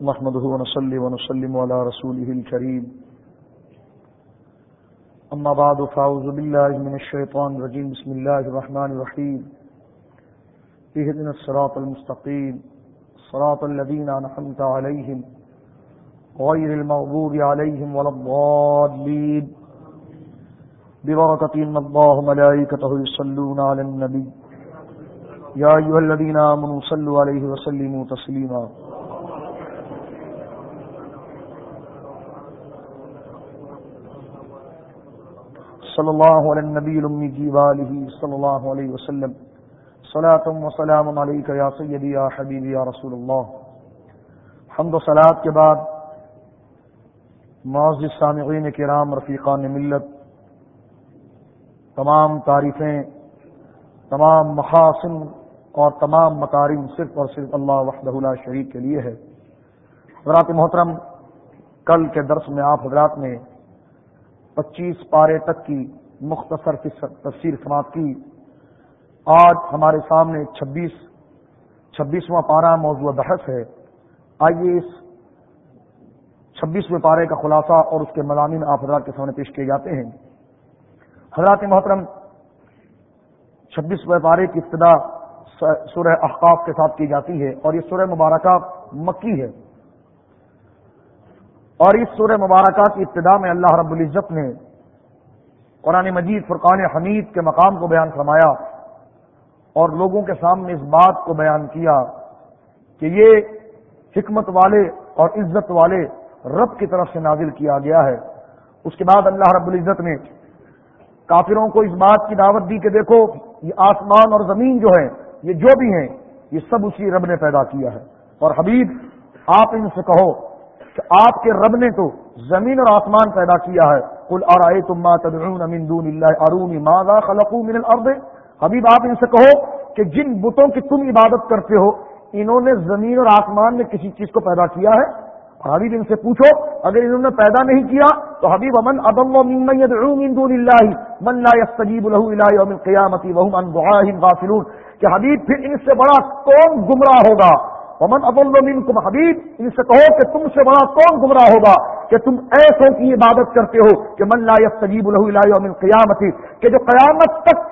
محمده ونصلي ونسلم على رسوله الكريم. أما بعد، فأعوذ بالله من الشيطان الرجيم. بسم الله الرحمن الرحيم. اهدنا الصراط المستقيم. صراط الذين أنحمت عليهم غير المغضوب عليهم ولا الضالين. ببركة إن الله ملائكته يصلون على النبي. يا أيها الذين آمنوا صلوا عليه وسلموا تسليما. صلى الله على النبي الأمي جيباله جی صلى الله عليه وسلم. صلاة وسلام عليك يا سيدي يا حبيبي يا رسول الله حمد و صلاة کے بعد معزز سامعین کرام، رفیقان ملت، تمام تعریفیں، تمام محاسن اور تمام مکارم صرف اور صرف اللہ وحدہ لا شریک کے لیے ہے۔ حضرات محترم، کل کے درس میں آپ حضرات نے پچیس پارے تک کی مختصر تفسیر سماعت کی۔ آج ہمارے سامنے چھبیس چھبیسواں پارہ موضوع بحث ہے۔ آئیے اس چھبیسویں پارے کا خلاصہ اور اس کے مضامین آپ حضرات کے سامنے پیش کیے جاتے ہیں۔ حضرات محترم، چھبیسویں پارے کی ابتدا سورہ احقاف کے ساتھ کی جاتی ہے اور یہ سورہ مبارکہ مکی ہے۔ اور اس سورہ مبارکہ کی ابتدا میں اللہ رب العزت نے قرآن مجید، فرقان حمید کے مقام کو بیان فرمایا اور لوگوں کے سامنے اس بات کو بیان کیا کہ یہ حکمت والے اور عزت والے رب کی طرف سے نازل کیا گیا ہے۔ اس کے بعد اللہ رب العزت نے کافروں کو اس بات کی دعوت دی کہ دیکھو، یہ آسمان اور زمین جو ہے یہ جو بھی ہیں، یہ سب اسی رب نے پیدا کیا ہے۔ اور حبیب، آپ ان سے کہو کہ آپ کے رب نے تو زمین اور آسمان پیدا کیا ہے۔ کل اور تما تدعون من دون اللہ، ارونی ماذا خلقوا من الارض؟ حبیب، آپ ان سے کہو کہ جن بتوں کی تم عبادت کرتے ہو، انہوں نے زمین اور آسمان میں کسی چیز کو پیدا کیا ہے؟ اور حبیب ان سے پوچھو، اگر انہوں نے پیدا نہیں کیا، تو حبیب امن ادم و ممن يدعو من دون اللہ، من لا يستجيب له الى يوم القيامه وهم عن دعائهم غافلون۔ کہ حبیب پھر ان سے بڑا کون گمراہ ہوگا؟ ومن ابل کم حبیب ان سے کہو کہ تم سے بڑا کون گمراہ ہوگا کہ تم ایسوں کی عبادت کرتے ہو کہ من لا يستجيب له الى کہ جو قیامت تک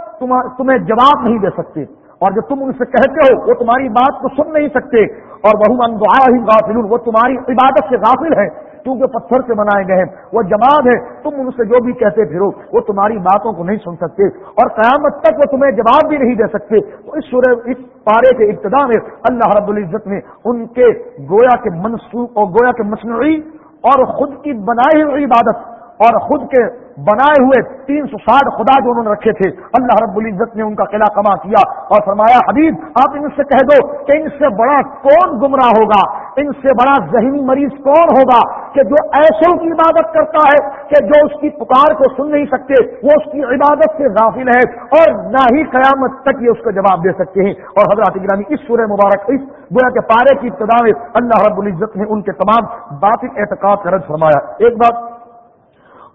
تمہیں جواب نہیں دے سکتے۔ اور جو تم ان سے کہتے ہو، وہ تمہاری بات کو سن نہیں سکتے۔ اور وہ من دعا ہی غافل وہ تمہاری عبادت سے غافل ہے کیونکہ پتھر سے بنائے گئے ہیں۔ وہ جماعت ہے، تم ان سے جو بھی کہتے پھرو، وہ تمہاری باتوں کو نہیں سن سکتے۔ اور قیامت تک وہ تمہیں جواب بھی نہیں دے سکتے۔ تو اس سورہ، اس پارے کے ابتدا میں اللہ رب العزت نے ان کے گویا کے منسوخ اور گویا کے مصنوعی اور خود کی بنائی ہوئی عبادت اور خود کے بنائے ہوئے تین سو ساٹھ خدا جو انہوں نے رکھے تھے، اللہ رب العزت نے ان کا قلعہ کما کیا اور فرمایا، حبیب، آپ ان سے کہہ دو کہ ان سے بڑا کون گمراہ ہوگا؟ ان سے بڑا ذہنی مریض کون ہوگا کہ جو ایسوں کی عبادت کرتا ہے کہ جو اس کی پکار کو سن نہیں سکتے، وہ اس کی عبادت سے غافل ہے اور نہ ہی قیامت تک یہ اس کو جواب دے سکتے ہیں۔ اور حضرات گرامی اس سورہ مبارک، اس گویا کے پارے کی ابتدا میں اللہ رب العزت نے ان کے تمام باطل اعتقاد کا رد فرمایا۔ ایک بات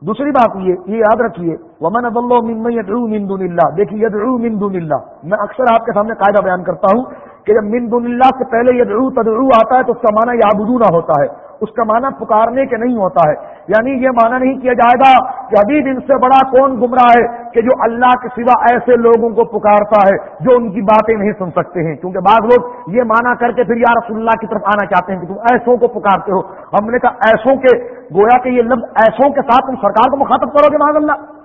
دوسری بات یہ یہ یاد رکھیے، ومن اب یدعو من دون اللہ دیکھیے یدعو من دون اللہ میں اکثر آپ کے سامنے قاعدہ بیان کرتا ہوں کہ جب من دون اللہ سے پہلے یدعو تدعو آتا ہے تو اس کا معنی یابدونا ہوتا ہے۔ اس کا معنی پکارنے کے نہیں ہوتا ہے۔ یعنی یہ معنی نہیں کیا جائے گا کہ حبیب ان سے بڑا کون گمراہ ہے کہ جو اللہ کے سوا ایسے لوگوں کو پکارتا ہے جو ان کی باتیں نہیں سن سکتے ہیں۔ کیونکہ بعض لوگ یہ مانا کر کے پھر یا رسول اللہ کی طرف آنا چاہتے ہیں کہ تم ایسوں کو پکارتے ہو۔ ہم نے کہا ایسوں کے، گویا کہ یہ لفظ ایسوں کے ساتھ تم سرکار کو مخاطب کرو گے معذ اللہ۔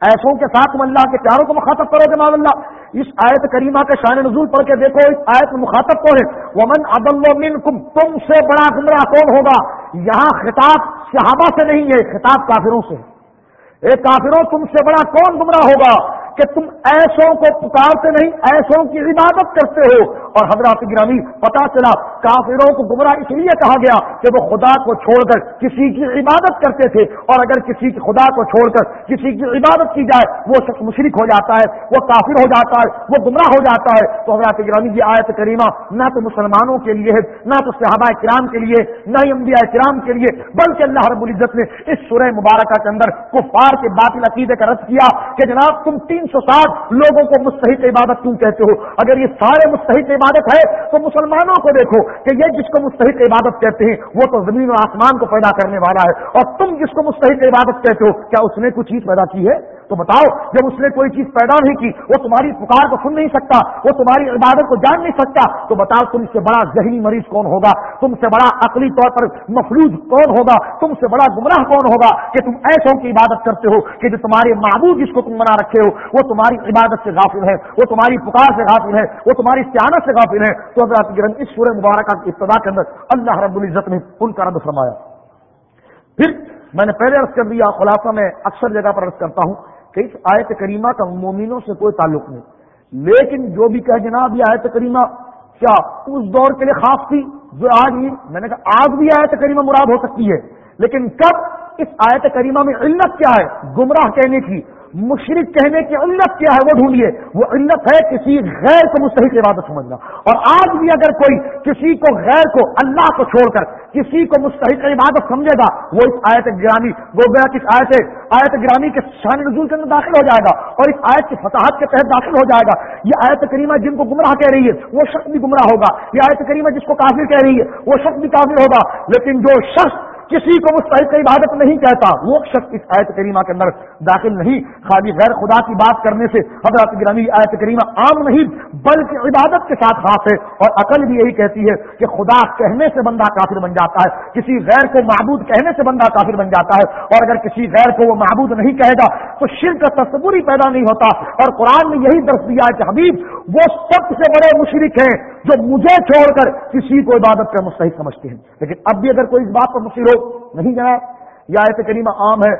ایسوں کے ساتھ تم اللہ کے پیاروں کو مخاطب کرو گے معذ اللہ۔ اس آیت کریمہ کے شان نزول پڑھ کے دیکھو، اس آیت میں مخاطب کو ہے؟ ومن عدل منکم تم سے بڑا گمراہ کون ہوگا؟ یہاں خطاب صحابہ سے نہیں ہے، خطاب کافروں سے اے کافروں، تم سے بڑا کون گمراہ ہوگا؟ کہ تم ایسوں کو پکارتے نہیں، ایسوں کی عبادت کرتے ہو۔ اور حضرات گرامی پتا چلا، کافروں کو گمراہ اس لیے کہا گیا کہ وہ خدا کو چھوڑ کر کسی کی عبادت کرتے تھے۔ اور اگر کسی کی خدا کو چھوڑ کر کسی کی عبادت کی جائے، وہ شخص مشرق ہو جاتا ہے، وہ کافر ہو جاتا ہے، وہ گمراہ ہو جاتا ہے۔ تو حضرات گرامی کی آیت کریمہ نہ تو مسلمانوں کے لیے ہے، نہ تو صحابہ کرام کے لیے، نہ ہی انبیاء کرام کے لیے، بلکہ اللہ رب العزت نے اس سورہ مبارکہ کے اندر کفار کے باطل عقیدے کا رد کیا کہ جناب تم تین تین سو ساٹھ لوگوں کو مستحق عبادت کیوں کہتے ہو؟ اگر یہ سارے مستحق عبادت ہے، تو مسلمانوں کو دیکھو کہ یہ جس کو مستحق عبادت کہتے ہیں، وہ تو زمین و آسمان کو پیدا کرنے والا ہے۔ اور تم جس کو مستحق عبادت کہتے ہو، کیا اس نے کوئی چیز پیدا کی ہے؟ تو بتاؤ، جب اس نے کوئی چیز پیدا نہیں کی، وہ تمہاری پکار کو سن نہیں سکتا، وہ تمہاری عبادت کو جان نہیں سکتا، تو بتاؤ تم سے بڑا ذہنی مریض کون ہوگا؟ تم سے بڑا عقلی طور پر مفلوج کون ہوگا؟ تم سے بڑا گمراہ کون ہوگا کہ تم ایسوں کی عبادت کرتے ہو کہ جو تمہارے معبود جس کو تم بنا رکھے ہو، وہ تمہاری عبادت سے غافل ہے وہ تمہاری پکار سے غافل ہے وہ تمہاری سیانت سے غافل ہے تو اگر اس سورہ مبارکہ کی ابتدا کے اندر اللہ رب العزت نے ان کا رد فرمایا۔ پھر میں نے پہلے عرض کر دیا، خلاصہ میں اکثر جگہ پر عرض کرتا ہوں۔ اس آیت کریمہ کا مومنوں سے کوئی تعلق نہیں۔ لیکن جو بھی کہ جناب یہ آیت کریمہ کیا اس دور کے لیے خاص تھی؟ جو آج ہی میں نے کہا آج بھی آیت کریمہ مراد ہو سکتی ہے۔ لیکن کب اس آیت کریمہ میں علت کیا ہے؟ گمراہ کہنے کی۔ مشرق کہنے کی علت کیا ہے وہ ڈھونڈیے۔ وہ علت ہے کسی غیر کو مستحق عبادت سمجھنا۔ اور آج بھی اگر کوئی کسی کو غیر کو اللہ کو چھوڑ کر کسی کو مستحق عبادت سمجھے گا، وہ اس آیت گرامی، وہ گیا کس آیت آیت گرامی کے شان نزول کے اندر داخل ہو جائے گا اور اس آیت کی فتحت کے تحت داخل ہو جائے گا۔ یہ آیت کریمہ جن کو گمراہ کہہ رہی ہے، وہ شخص بھی گمراہ ہوگا۔ یہ آیت کریمہ جس کو کافر کہہ رہی ہے، وہ شخص بھی کافر ہوگا۔ لیکن جو شخص کسی کو مستحق عبادت نہیں کہتا۔ وہ شخص اس آیت کریمہ کے اندر داخل نہیں۔ خالی غیر خدا کی بات کرنے سے حضرت گرامی آیت کریمہ عام نہیں، بلکہ عبادت کے ساتھ خاص ہے۔ اور عقل بھی یہی کہتی ہے کہ خدا کہنے سے بندہ کافر بن جاتا ہے۔ کسی غیر کو معبود کہنے سے بندہ کافر بن جاتا ہے۔ اور اگر کسی غیر کو وہ معبود نہیں کہے گا، تو شرک کا تصور ہی پیدا نہیں ہوتا۔ اور قرآن نے یہی درس دیا ہے کہ حبیب، وہ سب سے بڑے مشرق ہیں جو مجھے چھوڑ کر کسی کو عبادت کا مستحق سمجھتے ہیں۔ لیکن اب بھی اگر کوئی اس بات پر مصر ہو نہیں جناب یہ آیت کریمہ عام ہے۔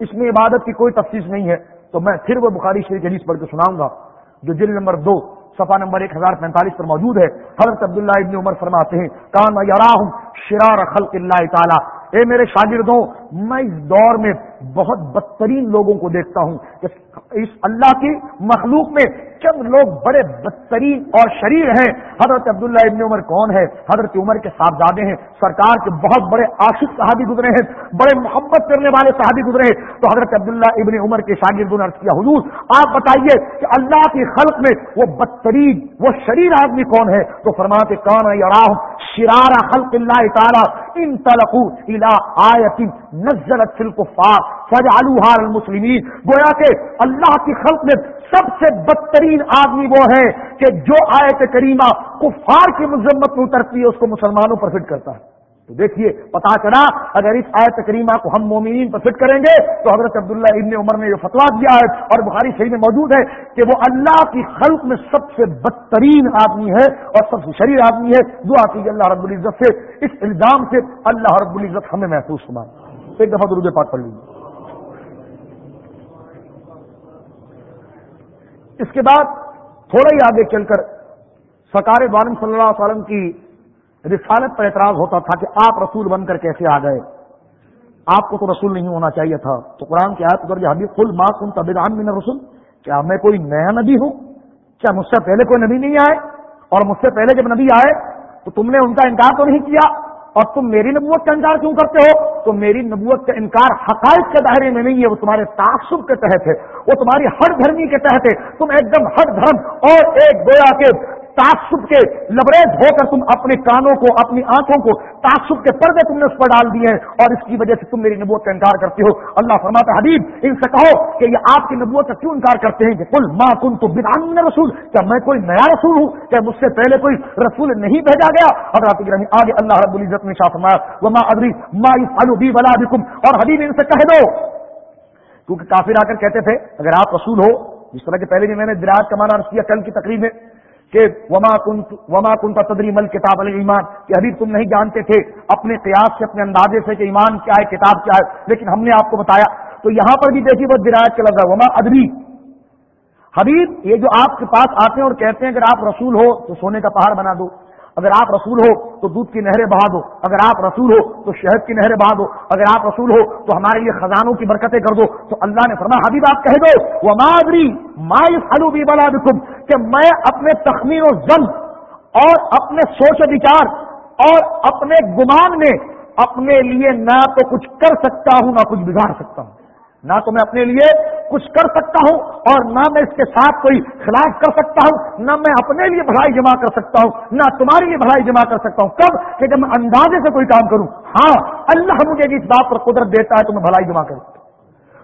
اس میں عبادت کی کوئی تفصیل نہیں ہے۔ تو میں پھر وہ بخاری شریف حدیث پڑھ کے سناؤں گا، جو جل نمبر دو، صفحہ نمبر ایک ہزار پینتالیس پر موجود ہے۔ حضرت عبداللہ ابن عمر فرماتے ہیں، کان یراہم شرار خلق اللہ تعالیٰ اے میرے شاگردوں، میں اس دور میں بہت بدترین لوگوں کو دیکھتا ہوں کہ اس اللہ کی مخلوق میں چند لوگ بڑے بدترین اور شریر ہیں۔ حضرت عبداللہ ابن عمر کون ہے؟ حضرت عمر کے صاحبزادے ہیں۔ سرکار کے بہت بڑے عاشق صحابی گزرے ہیں۔ بڑے محبت کرنے والے صحابی گزرے ہیں۔ تو حضرت عبداللہ ابن عمر کے شاگرد نے کیا، حضور، آپ بتائیے کہ اللہ کی خلق میں وہ بدترین، وہ شریر آدمی کون ہے؟ تو فرماتے کون ہے شرارہ خلق اللہ تعالیٰ ان تلقو الا آیت نزلت فی الکفار فج فجعلوها المسلمین گویا کہ اللہ کی خلق میں سب سے بدترین آدمی وہ ہے کہ جو آیت کریمہ کفار کی مذمت میں اترتی ہے، اس کو مسلمانوں پر فٹ کرتا ہے۔ تو دیکھیے، پتا چلا، اگر اس آیت کریمہ کو ہم مومنین پر فٹ کریں گے، تو حضرت عبداللہ ابن عمر نے جو فتوا دیا ہے اور بخاری شریف میں موجود ہے کہ وہ اللہ کی خلق میں سب سے بدترین آدمی ہے اور سب سے شریر آدمی ہے۔ دعا کیجیے اللہ رب العزت سے، اس الزام سے اللہ رب العزت ہمیں محسوس ہوا ایک دفعہ درود پاک پڑھ لیجیے اس کے بعد تھوڑا ہی آگے چل کر سکار والم صلی اللہ علیہ وسلم کی رسالت پر اعتراض ہوتا تھا کہ آپ رسول بن کر کیسے آ گئے؟ آپ کو تو رسول نہیں ہونا چاہیے تھا۔ تو قرآن کی آیت کر حبیب فل ماں کن طبی میں رسول کیا میں کوئی نیا نبی ہوں؟ کیا مجھ سے پہلے کوئی نبی نہیں آئے؟ اور مجھ سے پہلے جب نبی آئے تو تم نے ان کا انکار تو نہیں کیا؟ اور تم میری نبوت کا انکار کیوں کرتے ہو؟ تو میری نبوت کا انکار حقائق کے دائرے میں نہیں ہے، وہ تمہارے تعصب کے تحت ہے، وہ تمہاری ہر دھرمی کے تحت ہے۔ تم ایک دم ہر دھرم اور ایک گویا کے تعصب کے لبریز ہو کر تم اپنے کانوں کو، اپنی آنکھوں کو تعصب کے پردے تم نے اس پر ڈال دیے ہیں اور اس کی وجہ سے تم میری نبوت کا انکار کرتے ہو۔ اللہ فرماتا حبیب، ان سے کہو کہ یہ آپ کی نبوت کا کیوں انکار کرتے ہیں؟ کہ کل ماں کن تو بنا رسول کیا میں کوئی نیا رسول ہوں؟ کیا مجھ سے پہلے کوئی رسول نہیں بھیجا گیا؟ حضرات آگے اللہ رب العزت نے شاہ فرمایا وہ ماں ادری ماں بی ولا اور حبیب، ان سے کہہ دو۔ کیونکہ کافر آ کر کہتے تھے، اگر آپ رسول ہو، جس طرح کے پہلے بھی میں نے دراج کا مانا کیا، کل کی تقریب میں کہ وما کن وما کنت تدری مل کتاب ایمان کہ حبیب تم نہیں جانتے تھے اپنے قیاس سے اپنے اندازے سے کہ ایمان کیا ہے، کتاب کیا ہے، لیکن ہم نے آپ کو بتایا۔ تو یہاں پر بھی دیکھیے بہت درایت کا لفظ ہے، وما ادبی حبیب، یہ جو آپ کے پاس آتے ہیں اور کہتے ہیں اگر آپ رسول ہو تو سونے کا پہاڑ بنا دو۔ اگر آپ رسول ہو تو دودھ کی نہریں بہا دو، اگر آپ رسول ہو تو شہد کی نہریں بہا دو، اگر آپ رسول ہو تو ہمارے لیے خزانوں کی برکتیں کر دو۔ تو اللہ نے فرما حبیب، آپ کہہ دو وہ مادری مائف حلوبی بلا بکم کہ میں اپنے تخمین و زم اور اپنے سوچ وچار اور اپنے گمان میں اپنے لیے نہ تو کچھ کر سکتا ہوں، نہ کچھ بگاڑ سکتا ہوں۔ نہ تو میں اپنے لیے کچھ کر سکتا ہوں اور نہ میں اس کے ساتھ کوئی خلاف کر سکتا ہوں، نہ میں اپنے لیے بھلائی جمع کر سکتا ہوں، نہ تمہارے لیے بھلائی جمع کر سکتا ہوں۔ کب کہ جب میں اندازے سے کوئی کام کروں ہاں اللہ مجھے اس بات پر قدرت دیتا ہے تو میں بھلائی جمع کروں۔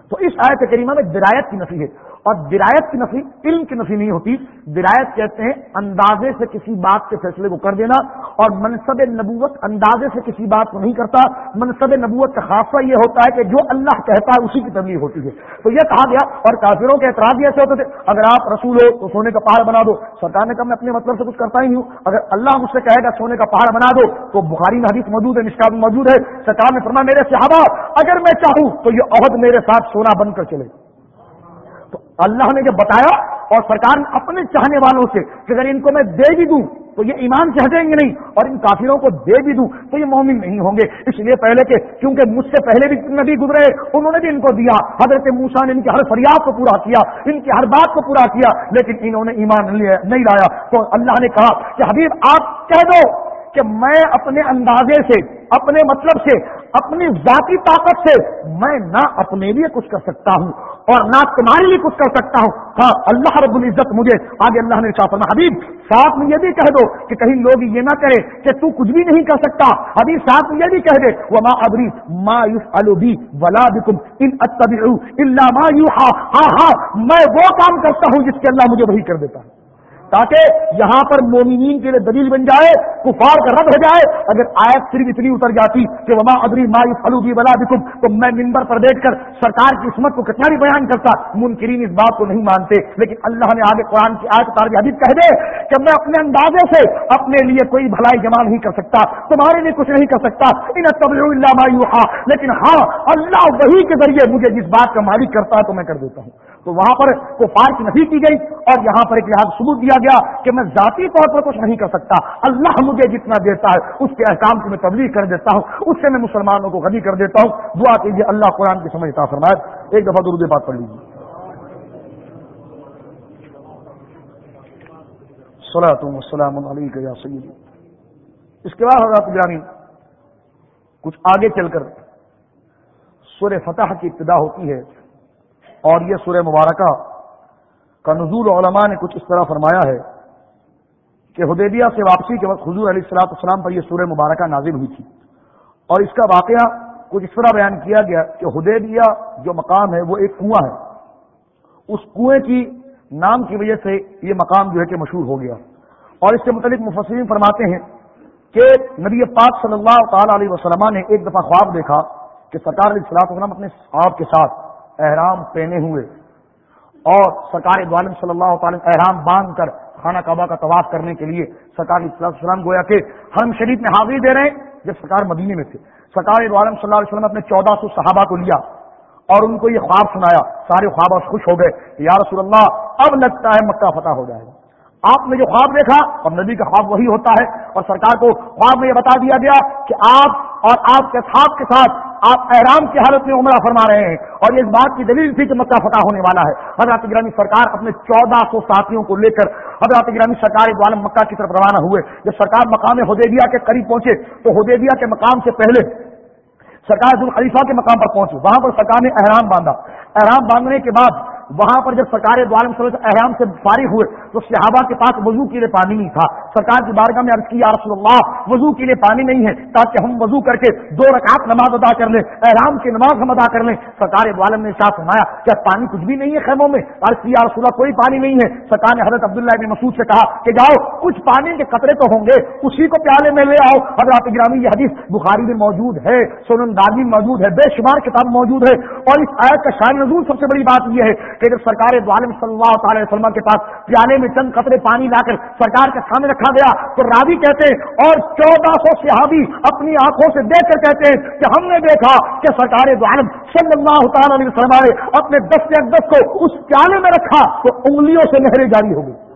تو اس آیت کریمہ میں درایت کی نفی ہے۔ اور درایت کی نفی، علم کی نفی نہیں ہوتی۔ درایت کہتے ہیں اندازے سے کسی بات کے فیصلے کو کر دینا اور منصب نبوت اندازے سے کسی بات کو نہیں کرتا۔ منصب نبوت کا خاصہ یہ ہوتا ہے کہ جو اللہ کہتا ہے اسی کی تبلیغ ہوتی ہے۔ تو یہ کہا گیا اور کافروں کے اعتراض ایسے ہوتے تھے۔ اگر آپ رسول ہو تو سونے کا پہاڑ بنا دو۔ سرکار نے کہا میں اپنے مطلب سے کچھ کرتا ہی نہیں اگر اللہ مجھ سے کہے گا سونے کا پہاڑ بنا دو تو بخاری میں حدیث موجود ہے نشکا موجود ہے۔ سرکار نے فرما میرے صحابہ، اگر میں چاہوں تو یہ عہد میرے ساتھ سونا بن کر چلے۔ اللہ نے جب بتایا اور سرکار اپنے چاہنے والوں سے کہ اگر ان کو میں دے بھی دوں تو یہ ایمان چڑھ جائیں گے نہیں اور ان کافروں کو دے بھی دوں تو یہ مومن نہیں ہوں گے۔ اس لیے پہلے کہ کیونکہ مجھ سے پہلے بھی نبی گزرے، انہوں نے بھی ان کو دیا۔ حضرت موسا نے ان کی ہر فریاد کو پورا کیا، ان کی ہر بات کو پورا کیا، لیکن انہوں نے ایمان نہیں لایا۔ تو اللہ نے کہا کہ حبیب، آپ کہہ دو کہ میں اپنے اندازے سے، اپنے مطلب سے اپنی ذاتی طاقت سے میں نہ اپنے لیے کچھ کر سکتا ہوں اور نہ تمہارے لیے کچھ کر سکتا ہوں۔ ہاں اللہ رب العزت مجھے، آگے اللہ نے فرما حبیب، ساتھ میں یہ بھی کہہ دو کہ کہیں لوگ یہ نہ کرے کہ تو کچھ بھی نہیں کر سکتا۔ حبیب، ساتھ میں یہ بھی کہہ دے وہ ماں ابری ما یوف البی ولا بکم ان اللہ ما یو ہاں ہاں میں وہ کام کرتا ہوں جس کے اللہ مجھے وہی کر دیتا ہے۔ تاکہ یہاں پر مومنین کے لیے دلیل بن جائے، کفار کا رد ہو جائے۔ اگر آیت صرف اتنی اتر جاتی کہ وما ادری مائی فلوبی بلا بکم تو میں ممبر پر بیٹھ کر سرکار کی عصمت کو کتنا بھی بیان کرتا، منکرین اس بات کو نہیں مانتے۔ لیکن اللہ نے آگے قرآن کی آیت تارج حدیث کہہ دے کہ میں اپنے اندازے سے اپنے لیے کوئی بھلائی جمع نہیں کر سکتا، تمہارے لیے کچھ نہیں کر سکتا۔ ان تب اللہ مایو لیکن ہاں اللہ وہی کے ذریعے مجھے جس بات کا مالک کرتا ہے تو میں کر دیتا ہوں۔ تو وہاں پر کفار کی نفی کی گئی اور یہاں پر ایک لحاظ ثبوت دیا گیا کہ میں ذاتی طور پر کچھ نہیں کر سکتا۔ اللہ مجھے جتنا دیتا ہے، اس کے احکام کی میں تبلیغ کر دیتا ہوں۔ اس سے میں مسلمانوں کو غنی کر دیتا ہوں۔ دعا کیجیے، اللہ قرآن کی سمجھتا فرمائے۔ ایک دفعہ درود بات پڑھ لیجیے۔ السلام علیکم یا سیدی۔ اس کے بعد حضرت جانی کچھ آگے چل کر سور فتح کی ابتدا ہوتی ہے اور یہ سورہ مبارکہ کا نزول علماء نے کچھ اس طرح فرمایا ہے کہ حدیبیہ سے واپسی کے وقت حضور علیہ السلاط السلام پر یہ سورہ مبارکہ نازل ہوئی تھی اور اس کا واقعہ کچھ اس طرح بیان کیا گیا کہ حدیبیہ جو مقام ہے وہ ایک کنواں ہے۔ اس کنویں کی نام کی وجہ سے یہ مقام جو ہے کہ مشہور ہو گیا۔ اور اس سے متعلق مفسرین فرماتے ہیں کہ نبی پاک صلی اللہ تعالی علیہ وسلم نے ایک دفعہ خواب دیکھا کہ سرکار علیہ السلاط وسلم اپنے آپ کے ساتھ احرام پہنے ہوئے اور سرکار عالم صلی اللہ تعالی احرام باندھ کر خانہ کعبہ کا طواف کرنے کے لیے سرکار السلام گویا کہ حرم شریف میں حاضری دے رہے ہیں جب سرکار مدینے میں تھے۔ سرکار عالم صلی اللہ علیہ وسلم اپنے چودہ سو صحابہ کو لیا اور ان کو یہ خواب سنایا۔ سارے خواب خوش ہو گئے یا رسول اللہ، اب لگتا ہے مکہ فتح ہو جائے گا۔ آپ نے جو خواب دیکھا، اور نبی کا خواب وہی ہوتا ہے۔ اور سرکار کو خواب میں یہ بتا دیا گیا کہ آپ اور آپ کے ساتھ کے ساتھ آپ احرام کی حالت میں عمرہ فرما رہے ہیں اور یہ اس بات کی دلیل تھی کہ مکہ فتح ہونے والا ہے۔ حضرت گرامی سرکار اپنے چودہ سو ساتھیوں کو لے کر حضرت گرامی سرکار عالم مکہ کی طرف روانہ ہوئے۔ جب سرکار مقام حدیبیہ کے قریب پہنچے تو حدیبیہ کے مقام سے پہلے سرکار خلیفہ کے مقام پر پہنچے۔ وہاں پر سرکار نے احرام باندھا۔ احرام باندھنے کے بعد وہاں پر جب سرکار دوارم صلی اللہ احرام سے فارغ ہوئے، تو صحابہ کے پاس وضو کے لیے پانی نہیں تھا۔ سرکار کی بارگاہ میں عرض کی، یا رسول اللہ، وضو کے لیے پانی نہیں ہے، تاکہ ہم وضو کر کے دو رکعت نماز ادا کر لیں، احرام کی نماز ہم ادا کر لیں۔ سرکار دوالم نے ساتھ سنایا کیا پانی کچھ بھی نہیں ہے خیموں میں؟ عرض کی، یا رسول اللہ، کوئی پانی نہیں ہے۔ سرکار نے حضرت عبداللہ ابن مسعود سے کہا کہ جاؤ، کچھ پانی کے قطرے تو ہوں گے، اسی کو پیالے میں لے آؤ۔ حضرت گرامی، یہ حدیث بخاری میں موجود ہے سونن دادی موجود ہے، بے شمار کتاب موجود ہے۔ اور اس آیت کا شاعر نزول سب سے بڑی بات یہ ہے کہ جب سرکار عالم صلی اللہ تعالی وسلم کے پاس پیالے میں چند قطرے پانی لا کر سرکار کے سامنے رکھا گیا تو راوی کہتے ہیں اور چودہ سو صحابی اپنی آنکھوں سے دیکھ کر کہتے ہیں کہ ہم نے دیکھا کہ سرکار عالم صلی اللہ تعالی علیہ وسلم نے اپنے دس دس کو اس پیالے میں رکھا تو انگلیوں سے نہریں جاری ہو گئی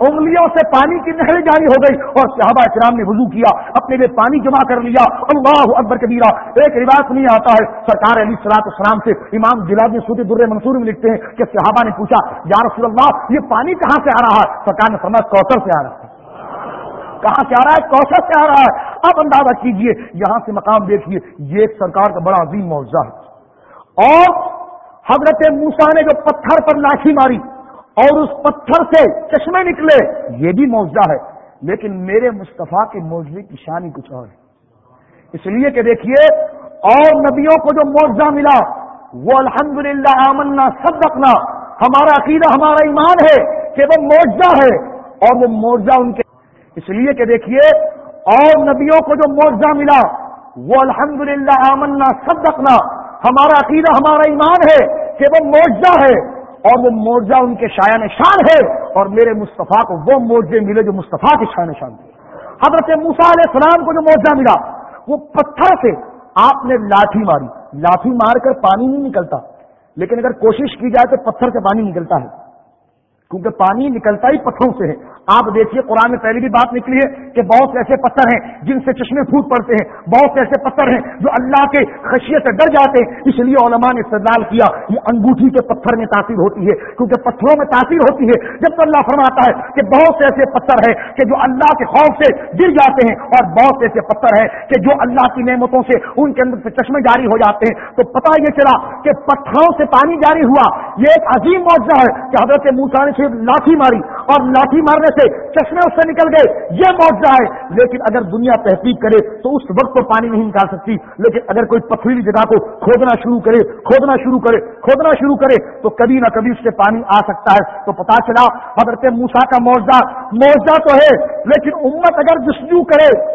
انگلیوں سے پانی کی نہریں جاری ہو گئی اور صحابہ کرام نے وضو کیا، اپنے لیے پانی جمع کر لیا۔ اللہ اکبر کبیرہ، ایک رواج نہیں آتا ہے، سرکار علی سلاط اسلام سے امام جلاد سوتی در منصور میں لکھتے ہیں کہ صحابہ نے پوچھا، یا رسول اللہ، یہ پانی کہاں سے آ رہا ہے؟ سرکار نے فرمایا، کوثر سے آ رہا ہے۔ کہاں سے آ رہا ہے؟ کوثر سے آ رہا ہے۔ اب اندازہ کیجیے، یہاں سے مقام دیکھیے، یہ ایک سرکار کا بڑا عظیم معاوضہ ہے۔ اور حضرت موسا نے جو پتھر پر لاٹھی ماری اور اس پتھر سے چشمے نکلے، یہ بھی موضوع ہے، لیکن میرے مصطفیٰ کی موضوع کی شانی کچھ اور ہے۔ اس لیے کہ دیکھیے، اور نبیوں کو جو معاوضہ ملا، وہ الحمد للہ آمنا سب رکھنا ہمارا عقیدہ، ہمارا ایمان ہے کہ وہ معاوضہ ہے، اور وہ معاوضہ ان کے۔ اس لیے کہ دیکھیے، اور نبیوں کو جو معاوضہ ملا، وہ الحمد للہ آمنا سب رکھنا ہمارا عقیدہ، ہمارا ایمان ہے کہ وہ معاوضہ ہے۔ اور وہ معاوضہ ان کے شاعن شان ہے اور میرے مصطفیٰ کو وہ مورجے ملے جو مصطفیٰ کے شان شان تھے۔ حضرت موسا علیہ السلام کو جو معاوضہ ملا، وہ پتھر سے آپ نے لاٹھی ماری۔ لاٹھی مار کر پانی نہیں نکلتا، لیکن اگر کوشش کی جائے تو پتھر سے پانی نکلتا ہے۔ کیونکہ پانی نکلتا ہی پتھروں سے ہے۔ آپ دیکھیے قرآن میں پہلی بھی بات نکلی ہے کہ بہت سے ایسے پتھر ہیں جن سے چشمے پھوٹ پڑتے ہیں۔ بہت سے ایسے پتھر ہیں جو اللہ کے خشیت سے ڈر جاتے ہیں۔ اس لیے علماء نے استدلال کیا، یہ انگوٹھی کے پتھر میں تاثیر ہوتی ہے۔ کیونکہ پتھروں میں تاثیر ہوتی ہے۔ جب تو اللہ فرماتا ہے کہ بہت سے ایسے پتھر ہیں کہ جو اللہ کے خوف سے گر جاتے ہیں اور بہت سے ایسے پتھر ہیں کہ جو اللہ کی نعمتوں سے ان کے اندر سے چشمے جاری ہو جاتے ہیں۔ تو پتا یہ چلا کہ پتھروں سے پانی جاری ہوا۔ یہ ایک عظیم معاوضہ ہے کہ حضرت موسا نے صرف لاٹھی ماری اور لاٹھی مارنے سے چشمے اس سے نکل گئے، یہ معاوضہ ہے۔ لیکن اگر دنیا تحقیق کرے تو اس وقت تو پانی نہیں نکال سکتی۔ لیکن اگر کوئی پتھریلی جگہ کو کھودنا شروع کرے، کھودنا شروع کرے، کھودنا شروع کرے، تو کبھی نہ کبھی اس سے پانی آ سکتا ہے۔ تو پتا چلا، حضرت موسا کا معاوضہ معاوضہ تو ہے، لیکن امت اگر جسجو کرے،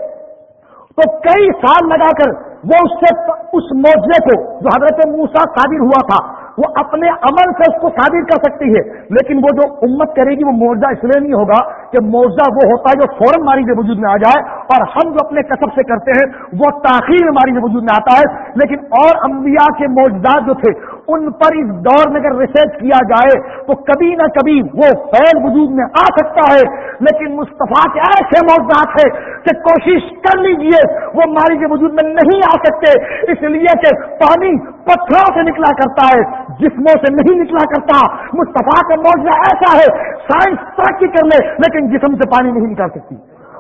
تو کئی سال لگا کر وہ اس سے، اس معاوضے کو جو حضرت موسا قابل ہوا تھا وہ اپنے عمل سے اس کو ثابت کر سکتی ہے۔ لیکن وہ جو امت کرے گی وہ معاوضہ اس لیے نہیں ہوگا کہ معاوضہ وہ ہوتا ہے جو فوراً ماری کے وجود میں آ جائے اور ہم جو اپنے کسب سے کرتے ہیں وہ تاخیر ہماری ماری کے وجود میں آتا ہے۔ لیکن اور انبیاء کے موجدات جو تھے ان پر اس دور میں اگر ریسرچ کیا جائے تو کبھی نہ کبھی وہ فیل وجود میں آ سکتا ہے۔ لیکن مصطفیٰ کے ایسے موضوعات ہیں کہ کوشش کر لیجیے، وہ ماری کے وجود میں نہیں آ سکتے۔ اس لیے کہ پانی پتھروں سے نکلا کرتا ہے، جسموں سے نہیں نکلا کرتا۔ مصطفیٰ کا موضوع ایسا ہے، سائنس ترقی کر لے، لیکن جسم سے پانی نہیں نکال سکتی۔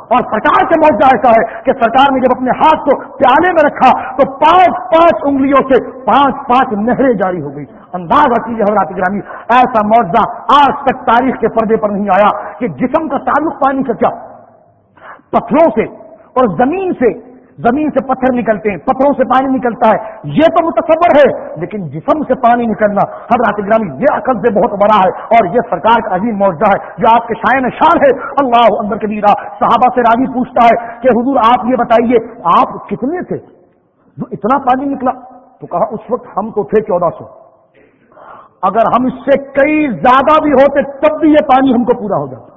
اور سرکار کا موضوع ایسا ہے کہ سرکار نے جب اپنے ہاتھ کو پیالے میں رکھا تو پانچ پانچ انگلیوں سے پانچ پانچ نہریں جاری ہو گئی۔ انداز کیجیے حضرات گرامی، ایسا معاوضہ آج تک تاریخ کے پردے پر نہیں آیا کہ جسم کا تعلق پانی سے کیا؟ پتھروں سے اور زمین سے زمین سے پتھر نکلتے ہیں، پتھروں سے پانی نکلتا ہے۔ یہ تو متصور ہے، لیکن جسم سے پانی نکلنا حضرات گرامی یہ عقل سے بہت بڑا ہے اور یہ سرکار کا عظیم معاوضہ ہے، جو آپ کے شائن شان ہے۔ اللہ اندر کے صحابہ سے راوی پوچھتا ہے کہ حضور آپ یہ بتائیے، آپ کتنے تھے؟ جو اتنا پانی نکلا۔ تو کہا، اس وقت ہم تو تھے چودہ سو۔ اگر ہم اس سے کئی زیادہ بھی ہوتے، تب بھی یہ پانی ہم کو پورا ہو جاتا۔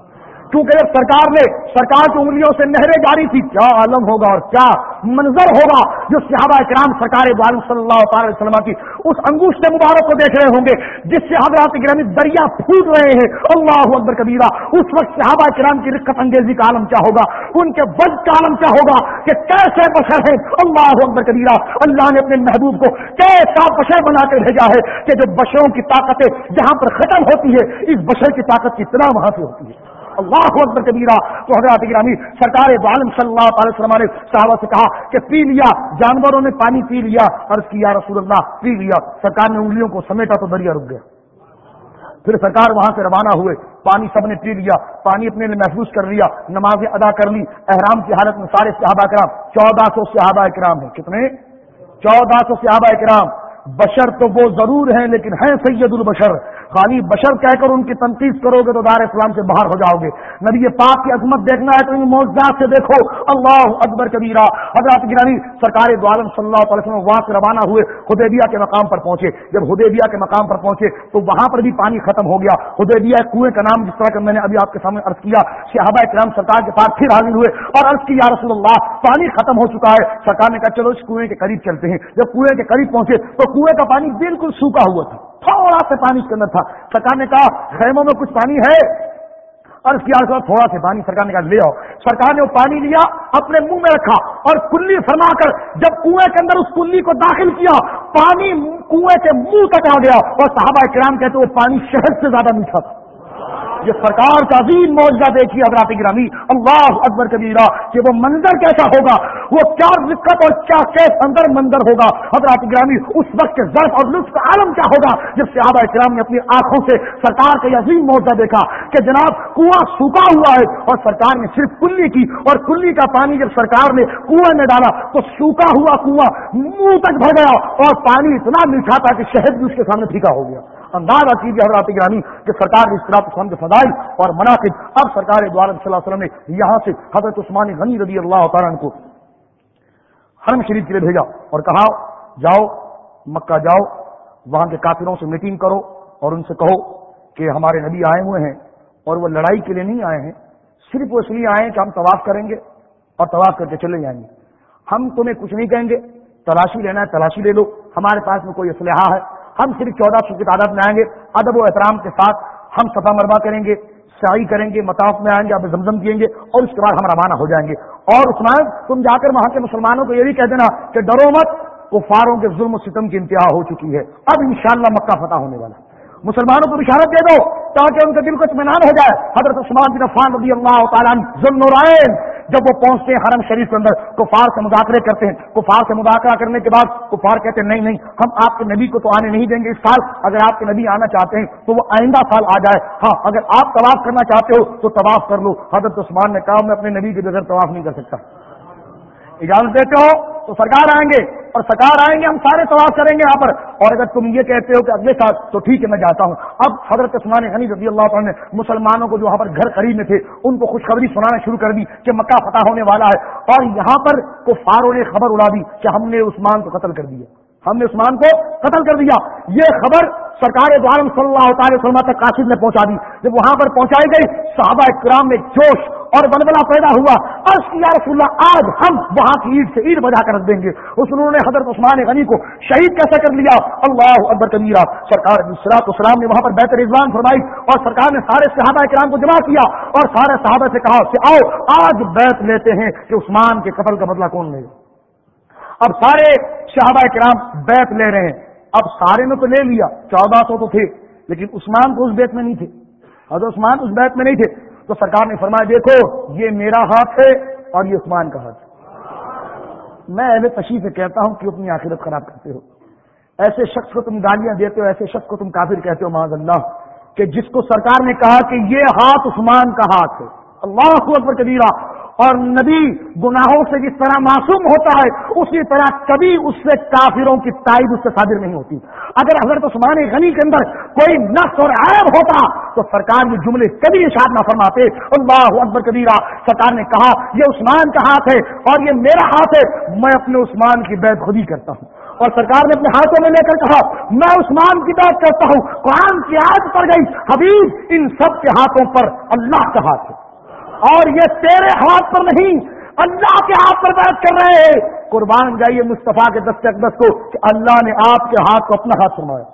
کیونکہ جب سرکار نے سرکار کی انگلیوں سے نہریں جاری تھی کیا عالم ہوگا اور کیا منظر ہوگا جو صحابہ کرام سرکار صلی اللہ تعالی وسلم کی اس انگوش مبارک کو دیکھ رہے ہوں گے، جس سے حضرات گرامی دریا پھوٹ رہے ہیں۔ اللہ اکبر کبیرہ، اس وقت صحابہ کرام کی رقت انگیزی کا عالم کیا ہوگا؟ ان کے وج کا عالم کیا ہوگا؟ کہ کیسے بشر ہے اللہ اکبر کبیرہ، اللہ نے اپنے محبوب کو کیسا بشر بنا کے بھیجا ہے کہ جو بشروں کی طاقتیں جہاں پر ختم ہوتی ہے اس بشر کی طاقت کتنا وہاں سے ہوتی ہے۔ اللہ اکبر کبیرہ، تو حضرت گرامی، سرکار عالم صلی اللہ تعالی وسلم نے صحابہ سے کہا کہ پی لیا، جانوروں نے پانی پی لیا، عرض کیا رسول اللہ، پی لیا۔ سرکار نے انگلیوں کو سمیٹا تو دریا رک گیا۔ پھر سرکار وہاں سے روانہ ہوئے، پانی سب نے پی لیا، پانی اپنے لیے محفوظ کر لیا، نمازیں ادا کر لی۔ احرام کی حالت میں سارے صحابہ کرام، چودہ سو صحابہ کرام ہیں۔ کتنے؟ چودہ سو صحابہ کرام۔ بشر تو وہ ضرور ہیں، لیکن ہیں سید البشر۔ خالی بشر کہہ کر ان کی تنقید کرو گے تو دار اسلام سے باہر ہو جاؤ گے۔ نبی پاک کی عظمت دیکھنا ہے تو ان موضوعات سے دیکھو۔ اللہ اکبر کبیرہ۔ حضرات گرانی سرکار دعالم صلی اللہ علیہ وسلم وہاں سے روانہ ہوئے، حدیبیہ کے مقام پر پہنچے۔ جب حدیبیہ کے مقام پر پہنچے تو وہاں پر بھی پانی ختم ہو گیا۔ حدیبیہ کنویں کا نام جس طرح کا میں نے ابھی آپ کے سامنے عرض کیا، صحابہ کرام سرکار کے پاس پھر حاضر ہوئے اور عرض کی، یا رسول اللہ، پانی ختم ہو چکا ہے۔ سرکار نے کہا، چلو اس کنویں کے قریب چلتے ہیں۔ جب کنویں کے قریب پہنچے تو کنویں کا پانی بالکل سوکھا ہوا تھا۔ تھوڑا سا پانی کے اندر تھا۔ سرکار نے کہا، خیموں میں کچھ پانی ہے؟ اور اس کی آج تھوڑا سا پانی سرکار نے کہا، لے آؤ۔ سرکار نے وہ پانی لیا، اپنے منہ میں رکھا اور کلی فرما کر جب کنویں کے اندر اس کلی کو داخل کیا، پانی کنویں کے منہ تک آ گیا اور صحابہ کرام کہتے وہ پانی شہد سے زیادہ میٹھا تھا۔ یہ سرکار کا عظیم معاوضہ دیکھیے حضرات گرامی، اللہ اکبر کبیرہ، کہ وہ منظر کیسا ہوگا؟ وہ کیا دقت اور کیا کیس اندر مندر ہوگا؟ حضرات گرامی، اس وقت کے ضرف اور لطف عالم کیا ہوگا؟ جب صحابہ کرام نے اپنی آنکھوں سے سرکار کا عظیم موضوع دیکھا کہ جناب کنواں سوکھا ہوا ہے اور سرکار نے صرف کلی کی اور کلی کا پانی جب سرکار نے کنویں میں ڈالا تو سوکھا ہوا کنواں منہ تک بھر گیا اور پانی اتنا میٹھا تھا کہ شہد بھی اس کے سامنے پھیکا ہو گیا۔ اندازہ کیجیے حضرات گرانی کہ سرکار نے اس طرح قسم کے فضائی اور مناسب اب سرکار دوارا صلی اللہ علیہ وسلم نے یہاں سے حضرت عثمان غنی رضی اللہ تعالیٰ کو حرم شریف کے لیے بھیجا اور کہا، جاؤ، مکہ جاؤ، وہاں کے کافروں سے میٹنگ کرو اور ان سے کہو کہ ہمارے نبی آئے ہوئے ہیں اور وہ لڑائی کے لیے نہیں آئے ہیں، صرف وہ اس لیے آئے ہیں کہ ہم طواف کریں گے اور طواف کر کے چلے جائیں گے۔ ہم تمہیں کچھ نہیں کہیں گے، تلاشی لینا ہے، تلاشی لے لو، ہمارے پاس میں کوئی اسلحہ ہے ہم صرف چودہ سو کی تعداد میں آئیں گے، ادب و احترام کے ساتھ ہم صفا مربع کریں گے شاہی کریں گے، مطاف میں آئیں گے، آپ زمزم پیئیں گے، اور اس کے بعد ہم روانہ ہو جائیں گے۔ اور عثمان، تم جا کر وہاں کے مسلمانوں کو یہ بھی کہہ دینا کہ ڈرو مت، کفاروں کے ظلم و ستم کی انتہا ہو چکی ہے۔ اب انشاءاللہ مکہ فتح ہونے والا ہے۔ مسلمانوں کو بشارت دے دو تاکہ ان کا دل کو اطمینان ہو جائے۔ حضرت عثمان بن عفان رضی اللہ تعالیٰ ظلم جب وہ پہنچتے ہیں حرم شریف کے اندر، کفار سے مذاکرے کرتے ہیں۔ کفار سے مذاکرہ کرنے کے بعد کفار کہتے ہیں، نہیں نہیں، ہم آپ کے نبی کو تو آنے نہیں دیں گے اس سال۔ اگر آپ کے نبی آنا چاہتے ہیں تو وہ آئندہ سال آ جائے۔ ہاں اگر آپ طواف کرنا چاہتے ہو تو طواف کر لو۔ حضرت عثمان نے کہا، میں اپنے نبی کے بغیر طواف نہیں کر سکتا۔ اجازت دیتے ہو؟ تو سرکار آئیں گے اور سرکار آئیں گے، ہم سارے سواس کریں گے یہاں پر۔ اور اگر تم یہ کہتے ہو کہ اگلے سال تو ٹھیک ہے، میں جاتا ہوں۔ اب حضرت عثمان غنی رضی اللہ تعالیٰ نے مسلمانوں کو جو وہاں پر گھر قریب میں تھے، ان کو خوشخبری سنانا شروع کر دی کہ مکہ فتح ہونے والا ہے۔ اور یہاں پر کفاروں نے خبر اڑا دی کہ ہم نے عثمان کو قتل کر دیا۔ ہم نے عثمان کو قتل کر دیا۔ یہ خبر سرکار دوارم صلی اللہ تعالی وسلم تک کاشد نے پہنچا دی۔ جب وہاں پر پہنچائی گئی، صحابہ کرام میں جوش اور بلبلا پیدا ہوا۔ یا رسول اللہ، آج ہم وہاں کی عید سے عید بجا کر رکھ دیں گے۔ اس انہوں نے حضرت عثمان غنی کو شہید کیسے کر لیا؟ اللہ اکبر کبیرہ۔ سرکار سراط اسلام نے وہاں پر بہتر رضوان فرمائی اور سرکار نے سارے صحابہ کرام کو جمع کیا اور سارے صحابہ سے کہا کہ آؤ، آج بیت لیتے ہیں کہ عثمان کے قتل کا بدلہ کون لے۔ اب سارے صحابہ کرام بیت لے رہے ہیں۔ اب سارے نے تو لے لیا، چودہ سو تو تھے، لیکن عثمان کو اس بیت میں نہیں تھے۔ حضرت عثمان اس بیت میں نہیں تھے۔ تو سرکار نے فرمایا، دیکھو، یہ میرا ہاتھ ہے اور یہ عثمان کا ہاتھ ہے۔ میں اہل تشریح سے کہتا ہوں کہ اپنی آخرت خراب کرتے ہو۔ ایسے شخص کو تم گالیاں دیتے ہو، ایسے شخص کو تم کافر کہتے ہو، معاذ اللہ، کہ جس کو سرکار نے کہا کہ یہ ہاتھ عثمان کا ہاتھ ہے۔ اللہ اکبر کبیرہ اور نبی گناہوں سے جس طرح معصوم ہوتا ہے، اسی طرح کبھی اس سے کافروں کی تائید اس سے صادر نہیں ہوتی۔ اگر حضرت عثمان غنی کے اندر کوئی نقص اور عیب ہوتا، تو سرکار یہ جملے کبھی اشاد نہ فرماتے۔ اللہ اکبر کبیرہ، سرکار نے کہا، یہ عثمان کا ہاتھ ہے اور یہ میرا ہاتھ ہے، میں اپنے عثمان کی بیت خود ہی کرتا ہوں۔ اور سرکار نے اپنے ہاتھوں میں لے کر کہا، میں عثمان کی بات کرتا ہوں۔ قرآن کی آج پر گئی، حبیب، ان سب کے ہاتھوں پر اللہ کا ہاتھ ہے۔ اور یہ تیرے ہاتھ پر نہیں، اللہ کے ہاتھ پر بیٹھ کر رہے ہیں۔ قربان جائیے مصطفیٰ کے دست اقدس کو کہ اللہ نے آپ کے ہاتھ کو اپنا ہاتھ فرمایا۔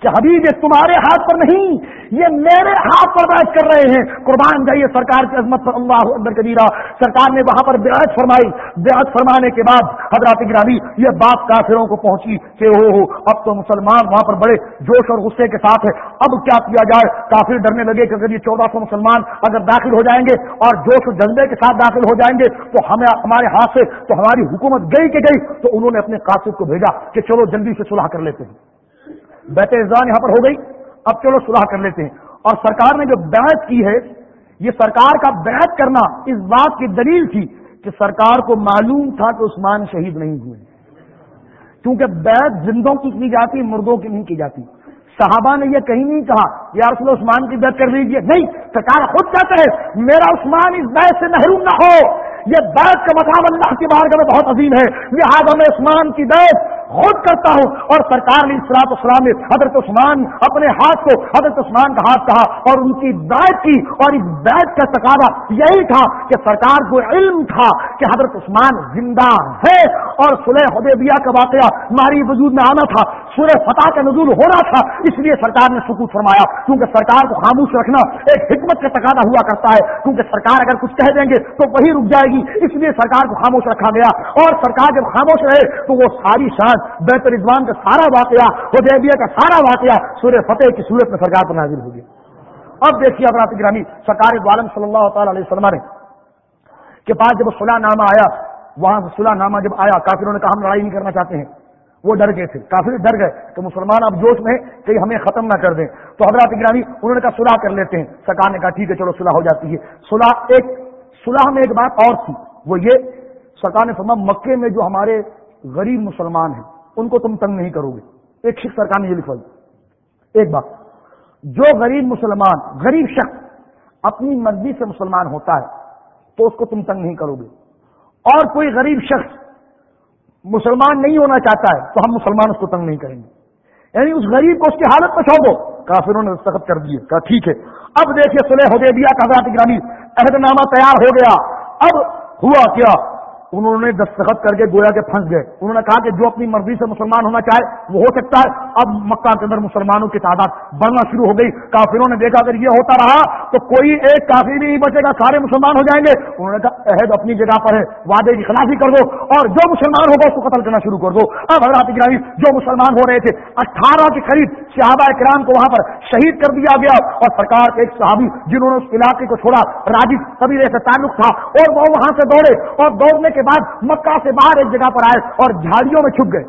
کہ حبیب یہ تمہارے ہاتھ پر نہیں، یہ میرے ہاتھ پر بیٹھ کر رہے ہیں۔ قربان جائیے سرکار کی عظمت پر، اللہ اکبر کبیرہ۔ سرکار نے وہاں پر بیعت فرمائی۔ بیعت فرمانے کے بعد حضرات گرامی یہ بات کافروں کو پہنچی کہ ہو ہو، اب تو مسلمان وہاں پر بڑے جوش اور غصے کے ساتھ ہے اب کیا کیا جائے؟ کافر ڈرنے لگے کہ اگر یہ چودہ سو مسلمان اگر داخل ہو جائیں گے اور جوش و جذبے کے ساتھ داخل ہو جائیں گے تو ہمیں، ہمارے ہاتھ سے تو ہماری حکومت گئی کہ گئی تو انہوں نے اپنے قاصد کو بھیجا کہ چلو جلدی سے صلح کر لیتے ہیں۔ بیت رضوان یہاں پر ہو گئی۔ اب چلو صلاح کر لیتے ہیں۔ اور سرکار نے جو بیعت کی ہے، یہ سرکار کا بیعت کرنا اس بات کی دلیل تھی کہ سرکار کو معلوم تھا کہ عثمان شہید نہیں ہوئے۔ کیونکہ بیعت زندوں کی کی جاتی مردوں کی نہیں کی جاتی۔ صحابہ نے یہ کہیں نہیں کہا، یا رسول عثمان کی بیعت کر لیجیے نہیں، سرکار خود کہتے ہیں میرا عثمان اس بیعت سے محروم نہ ہو۔ یہ بیعت کا مقام اللہ کی بارگاہ میں بہت عظیم ہے۔ لہٰذا میں عثمان کی بیعت خود کرتا ہوں اور سرکار نے اسلام اسلام نے حضرت عثمان اپنے ہاتھ کو حضرت عثمان کا ہاتھ کہا اور ان کی بیت کی اور اس بیت کا تقاضا یہی تھا کہ سرکار کو علم تھا کہ حضرت عثمان زندہ ہے اور سلح حدیبیہ کا واقعہ ماری وجود میں آنا تھا۔ سورہ فتح کا نزول ہونا تھا، اس لیے سرکار نے سکوت فرمایا۔ کیونکہ سرکار کو خاموش رکھنا ایک حکمت کا تقاضا ہوا کرتا ہے، کیونکہ سرکار اگر کچھ کہہ دیں گے تو وہی رک جائے گی۔ اس لیے سرکار کو خاموش رکھا گیا۔ اور سرکار جب خاموش رہے تو وہ ساری شان، بیت رضوان کا سارا واقعہ، حدیبیہ کا سارا واقعہ سورہ فتح کی صورت میں سرکار پر نازل ہو گیا۔ اب دیکھیے اب گرامی سرکار عالم صلی اللہ تعالی علیہ وسلم نے کے پاس جب صلاح نامہ آیا، وہاں سے نامہ جب آیا، کافروں نے کہا ہم لڑائی نہیں کرنا چاہتے ہیں۔ وہ ڈر گئے تھے۔ کافی ڈر گئے کہ مسلمان اب جوش میں کہ ہمیں ختم نہ کر دیں۔ تو حضرات گرامی انہوں نے کہا صلح کر لیتے ہیں۔ سرکار نے کہا، ٹھیک ہے، چلو صلح ہو جاتی ہے۔ صلح ایک صلح میں ایک بات اور تھی۔ وہ یہ، سرکار نے فرما مکے میں جو ہمارے غریب مسلمان ہیں، ان کو تم تنگ نہیں کرو گے۔ ایک شخص سرکار نے یہ لکھوائی۔ ایک بات، جو غریب مسلمان، غریب شخص اپنی مرضی سے مسلمان ہوتا ہے، تو اس کو تم تنگ نہیں کرو گے۔ اور کوئی غریب شخص مسلمان نہیں ہونا چاہتا ہے، تو ہم مسلمان اس کو تنگ نہیں کریں گے۔ یعنی اس غریب کو اس کی حالت میں چھوڑ دو کافروں نے دستخط کر دیے کہا ٹھیک ہے۔ اب دیکھیے سلح ہو دیا حضرات گرامی عہد نامہ تیار ہو گیا۔ اب ہوا کیا؟ انہوں نے دستخط کر کے گویا کے پھنس گئے۔ انہوں نے کہا کہ جو اپنی مرضی سے مسلمان ہونا چاہے، وہ ہو سکتا ہے۔ اب مکہ کے اندر مسلمانوں کی تعداد بڑھنا شروع ہو گئی۔ کافروں نے دیکھا، اگر یہ ہوتا رہا تو کوئی ایک کافی بھی نہیں بچے گا، سارے مسلمان ہو جائیں گے۔ انہوں نے کہا، عہد اپنی جگہ پر ہے، وعدے کی خلافی کر دو اور جو مسلمان ہوگا اس کو قتل کرنا شروع کر دو۔ اب حضرات گرامی جو مسلمان ہو رہے تھے، اٹھارہ کے قریب صحابہ کرام کو وہاں پر شہید کر دیا گیا اور سرکار کے ایک صحابی جنہوں نے اس علاقے کو چھوڑا راجد قبیلے سے تعلق تھا اور وہ وہاں سے دوڑے اور دوڑنے کے کے بعد مکہ سے باہر ایک جگہ پر آئے اور جھاڑیوں میں چھپ گئے۔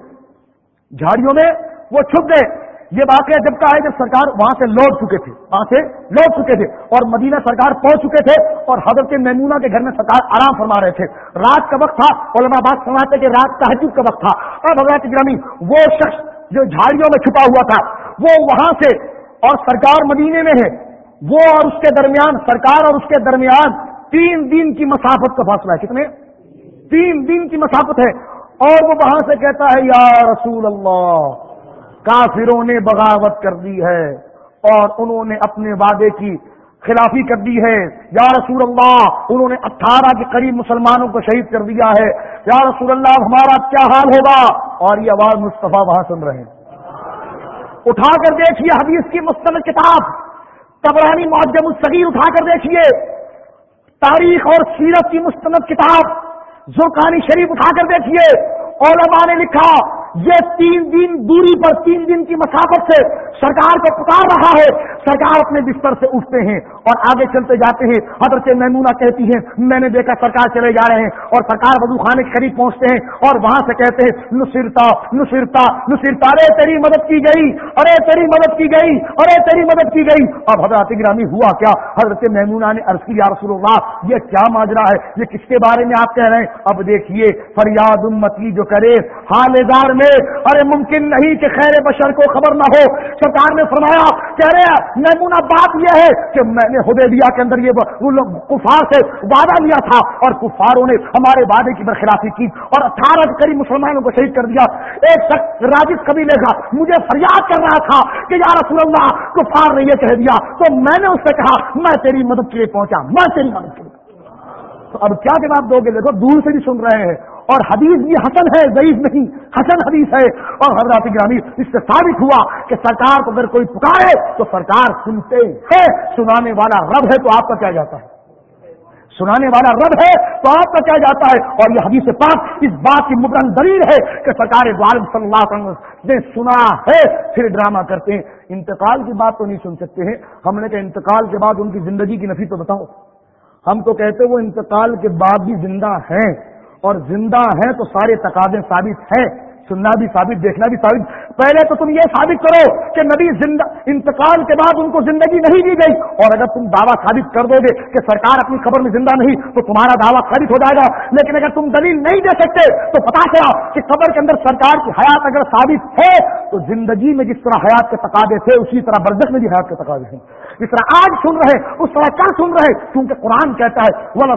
جھاڑیوں میں وہ چھپ گئے۔ یہ واقعہ جب کا ہے جب سرکار وہاں سے لوٹ چکے تھے۔ وہاں سے لوٹ چکے تھے اور مدینہ سرکار پہنچ چکے تھے اور حضرت میمونہ کے گھر میں سرکار آرام فرما رہے تھے۔ رات کا وقت تھا، علماء باد سماتے کہ رات تحجد کا وقت تھا۔ اب حضرت گرامی، وہ شخص جو جھاڑیوں میں چھپا ہوا تھا، وہ وہاں سے اور سرکار مدینے میں ہے۔ وہ اور اس کے درمیان، سرکار اور اس کے درمیان تین دن کی مسافت کا فاصلہ ہے۔ کتنے؟ تین دن کی مسافت ہے۔ اور وہ وہاں سے کہتا ہے، یا رسول اللہ، کافروں نے بغاوت کر دی ہے اور انہوں نے اپنے وعدے کی خلافی کر دی ہے۔ یا رسول اللہ، انہوں نے اٹھارہ کے قریب مسلمانوں کو شہید کر دیا ہے۔ یا رسول اللہ، ہمارا کیا حال ہوگا؟ اور یہ آواز مصطفیٰ وہاں سن رہے ہیں۔ اٹھا کر دیکھیے حدیث کی مستند کتاب۔ تبرانی معجم الصغیر اٹھا کر دیکھیے۔ تاریخ اور سیرت کی مستند کتاب۔ زرکانی شریف اٹھا کر دیکھیے، علماء نے لکھا، یہ تین دن دوری پر تین دن کی مسافت سے سرکار کو پکار رہا ہے۔ سرکار اپنے بستر سے اٹھتے ہیں اور آگے چلتے جاتے ہیں۔ حضرت میمونہ کہتی ہیں، میں نے دیکھا سرکار چلے جا رہے ہیں اور سرکار وضو خانے کے قریب پہنچتے ہیں اور وہاں سے کہتے ہیں نصرتا نصرتا نصرتا ارے تیری مدد کی گئی، ارے تیری مدد کی گئی، ارے تیری مدد کی گئی۔ اب حضرت گرامی ہوا کیا؟ حضرت میمونہ نے عرض کی یا رسول اللہ، یہ کیا ماجرا ہے؟ یہ کس کے بارے میں آپ کہہ رہے ہیں؟ اب دیکھیے، فریاد امتی جو کرے، حال دار میں، ارے ممکن نہیں کہ خیر بشر کو خبر نہ ہو۔ سرکار نے فرمایا، کہہ رہے ہیں، نمونہ بات یہ ہے کہ میں نے حدیبیہ کے اندر یہ کفار سے وعدہ لیا تھا اور کفاروں نے ہمارے وعدے کی برخلافی کی اور اٹھارہ قریب مسلمانوں کو شہید کر دیا۔ ایک شخص راجد کبھی لے گا مجھے فریاد کر رہا تھا کہ یا رسول اللہ، کفار نے یہ کہہ دیا۔ تو میں نے اس سے کہا، میں تیری مدد کے لیے پہنچا، میں تیری مدد کے لیے۔ تو اب کیا جواب دو گے؟ دیکھو، دور سے بھی سن رہے ہیں۔ اور حدیث بھی حسن ہے، ضعیف نہیں، حسن حدیث ہے۔ اور حضرات گرامی، اس سے ثابت ہوا کہ سرکار کو اگر کوئی پکارے تو سرکار سنتے ہیں سنانے والا رب ہے تو آپ کا کیا جاتا ہے؟ سنانے والا رب ہے تو آپ کا کیا جاتا ہے؟ اور یہ حدیث پاک اس بات کی مبرن دلیل ہے کہ سرکار صلی اللہ علیہ وسلم نے سنا ہے۔ پھر ڈرامہ کرتے ہیں۔ انتقال کی بات تو نہیں سن سکتے ہیں۔ ہم نے کہا انتقال کے بعد ان کی زندگی کی نفی تو بتاؤ۔ ہم تو کہتے وہ انتقال کے بعد بھی زندہ ہیں۔ اور زندہ ہیں تو سارے تقاضے ثابت ہے سننا بھی ثابت، دیکھنا بھی ثابت۔ پہلے تو تم یہ ثابت کرو کہ نبی زندہ، انتقال کے بعد ان کو زندگی نہیں دی گئی۔ اور اگر تم دعویٰ ثابت کر دو گے کہ سرکار اپنی خبر میں زندہ نہیں، تو تمہارا دعویٰ ثابت ہو جائے گا۔ لیکن اگر تم دلیل نہیں دے سکتے، تو پتا چلا کہ خبر کے اندر سرکار کی حیات اگر ثابت ہے، تو زندگی میں جس طرح حیات کے تقاضے تھے، اسی طرح برزخ میں بھی حیات کے تقاضے ہیں۔ جس طرح آج سن رہے، اس طرح کل سن رہے کیونکہ قرآن کہتا ہے، ولا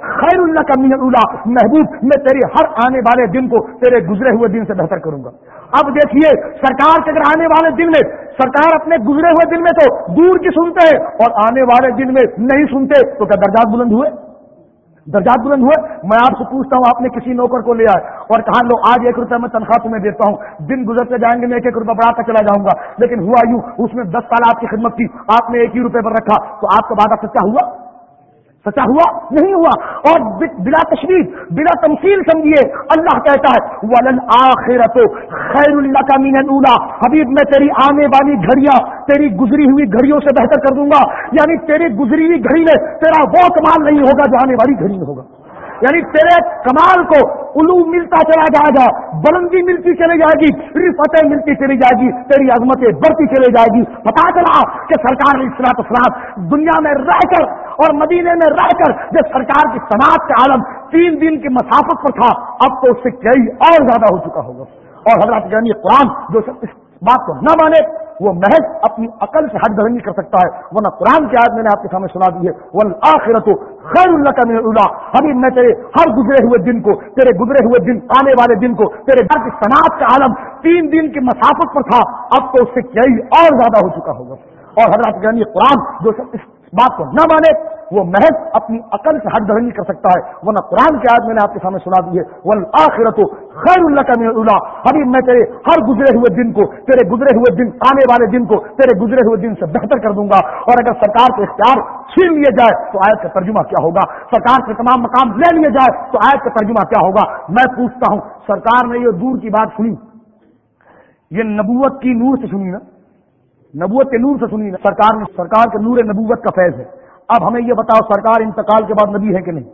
خیر اللہ کا محبوب، میں تیرے ہر آنے والے دن کو تیرے گزرے ہوئے دن سے بہتر کروں گا۔ اب دیکھیے، سرکار کے اگر آنے والے دن میں سرکار اپنے گزرے ہوئے دن میں تو دور کی سنتے ہیں، اور آنے والے دن میں نہیں سنتے، تو کیا درجات بلند ہوئے؟ درجات بلند ہوئے؟ میں آپ سے پوچھتا ہوں، آپ نے کسی نوکر کو لیا ہے اور کہا، لو، آج ایک روپے میں تنخواہ تمہیں دیتا ہوں۔ دن گزرتے جائیں گے، میں ایک ایک روپے بڑھا کر چلا جاؤں گا۔ لیکن ہوا یوں، اس میں دس سال آپ کی خدمت کی آپ نے ایک ہی روپے پر رکھا، تو آپ کا وعدہ سچا ہوا؟ سچا ہوا؟ نہیں ہوا۔ اور بلا تشریف بلا تمثیل سمجھیے۔ اللہ کہتا ہے، ولن آخرت خیر اللہ کا مین اولا حبیب، میں تیری آنے والی گھڑیاں، تیری گزری ہوئی گھڑیوں سے بہتر کر دوں گا۔ یعنی تیری گزری ہوئی گھڑی میں تیرا وہ کمال نہیں ہوگا جو آنے والی گھڑی میں ہوگا۔ یعنی تیرے کمال کو الو ملتا چلا جائے گا، بلندی ملتی چلی جائے گی رفتیں ملتی چلی جائے گی، تیری عظمتیں بڑھتی چلی جائے گی۔ پتا چلا کہ سرکار اسلام اسلام دنیا میں رہ کر اور مدینے میں رہ کر جب سرکار کی سماج کا عالم تین دن کی مسافت پر تھا، اب تو اس سے کئی اور زیادہ ہو چکا ہوگا۔ اور حضرت یعنی قرآن جو اس بات کو نہ مانے وہ محض اپنی عقل سے حد نہیں کر سکتا ہے۔ ورنہ قرآن کی آیت میں نے آپ کے سامنے سنا دی ہے وہ آخرت خیر اللہ کا میرا ابھی میں تیرے ہر گزرے ہوئے دن کو، تیرے گزرے ہوئے دن، آنے والے دن کو، تیرے گھر کی صنعت کا عالم تین دن کی مسافت پر تھا، اب تو اس سے کئی اور زیادہ ہو چکا ہوگا۔ اور حضرات یعنی قرآن جو اس بات کو نہ مانے وہ محض اپنی عقل سے حد نہیں کر سکتا ہے۔ ورنہ قرآن کی آج میں نے آپ کے سامنے سنا دی ہے وہ آخرت خیر اللہ کا اللہ ابھی میں تیرے ہر گزرے ہوئے دن کو، تیرے گزرے ہوئے دن، آنے والے دن کو، تیرے گزرے ہوئے دن سے بہتر کر دوں گا۔ اور اگر سرکار کے اختیار چھین لیے جائے، تو آیت کا ترجمہ کیا ہوگا؟ سرکار کے تمام مقام لے لیے جائے، تو آیت کا ترجمہ کیا ہوگا؟ میں پوچھتا ہوں، سرکار نے یہ دور کی بات سنی؟ یہ نبوت کی نور سے سنی نا؟ نبوت کے نور سے سنی نا؟ سرکار نے، سرکار کے نور نبوت کا فیض ہے۔ اب ہمیں یہ بتاؤ سرکار انتقال کے بعد نبی ہے کہ نہیں؟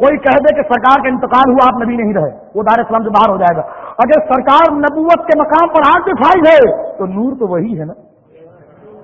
کوئی کہہ دے کہ سرکار کا انتقال ہوا، آپ نبی نہیں رہے، وہ دار اسلام سے باہر ہو جائے گا۔ اگر سرکار نبوت کے مقام پر آرٹیفائڈ ہے، تو نور تو وہی ہے نا۔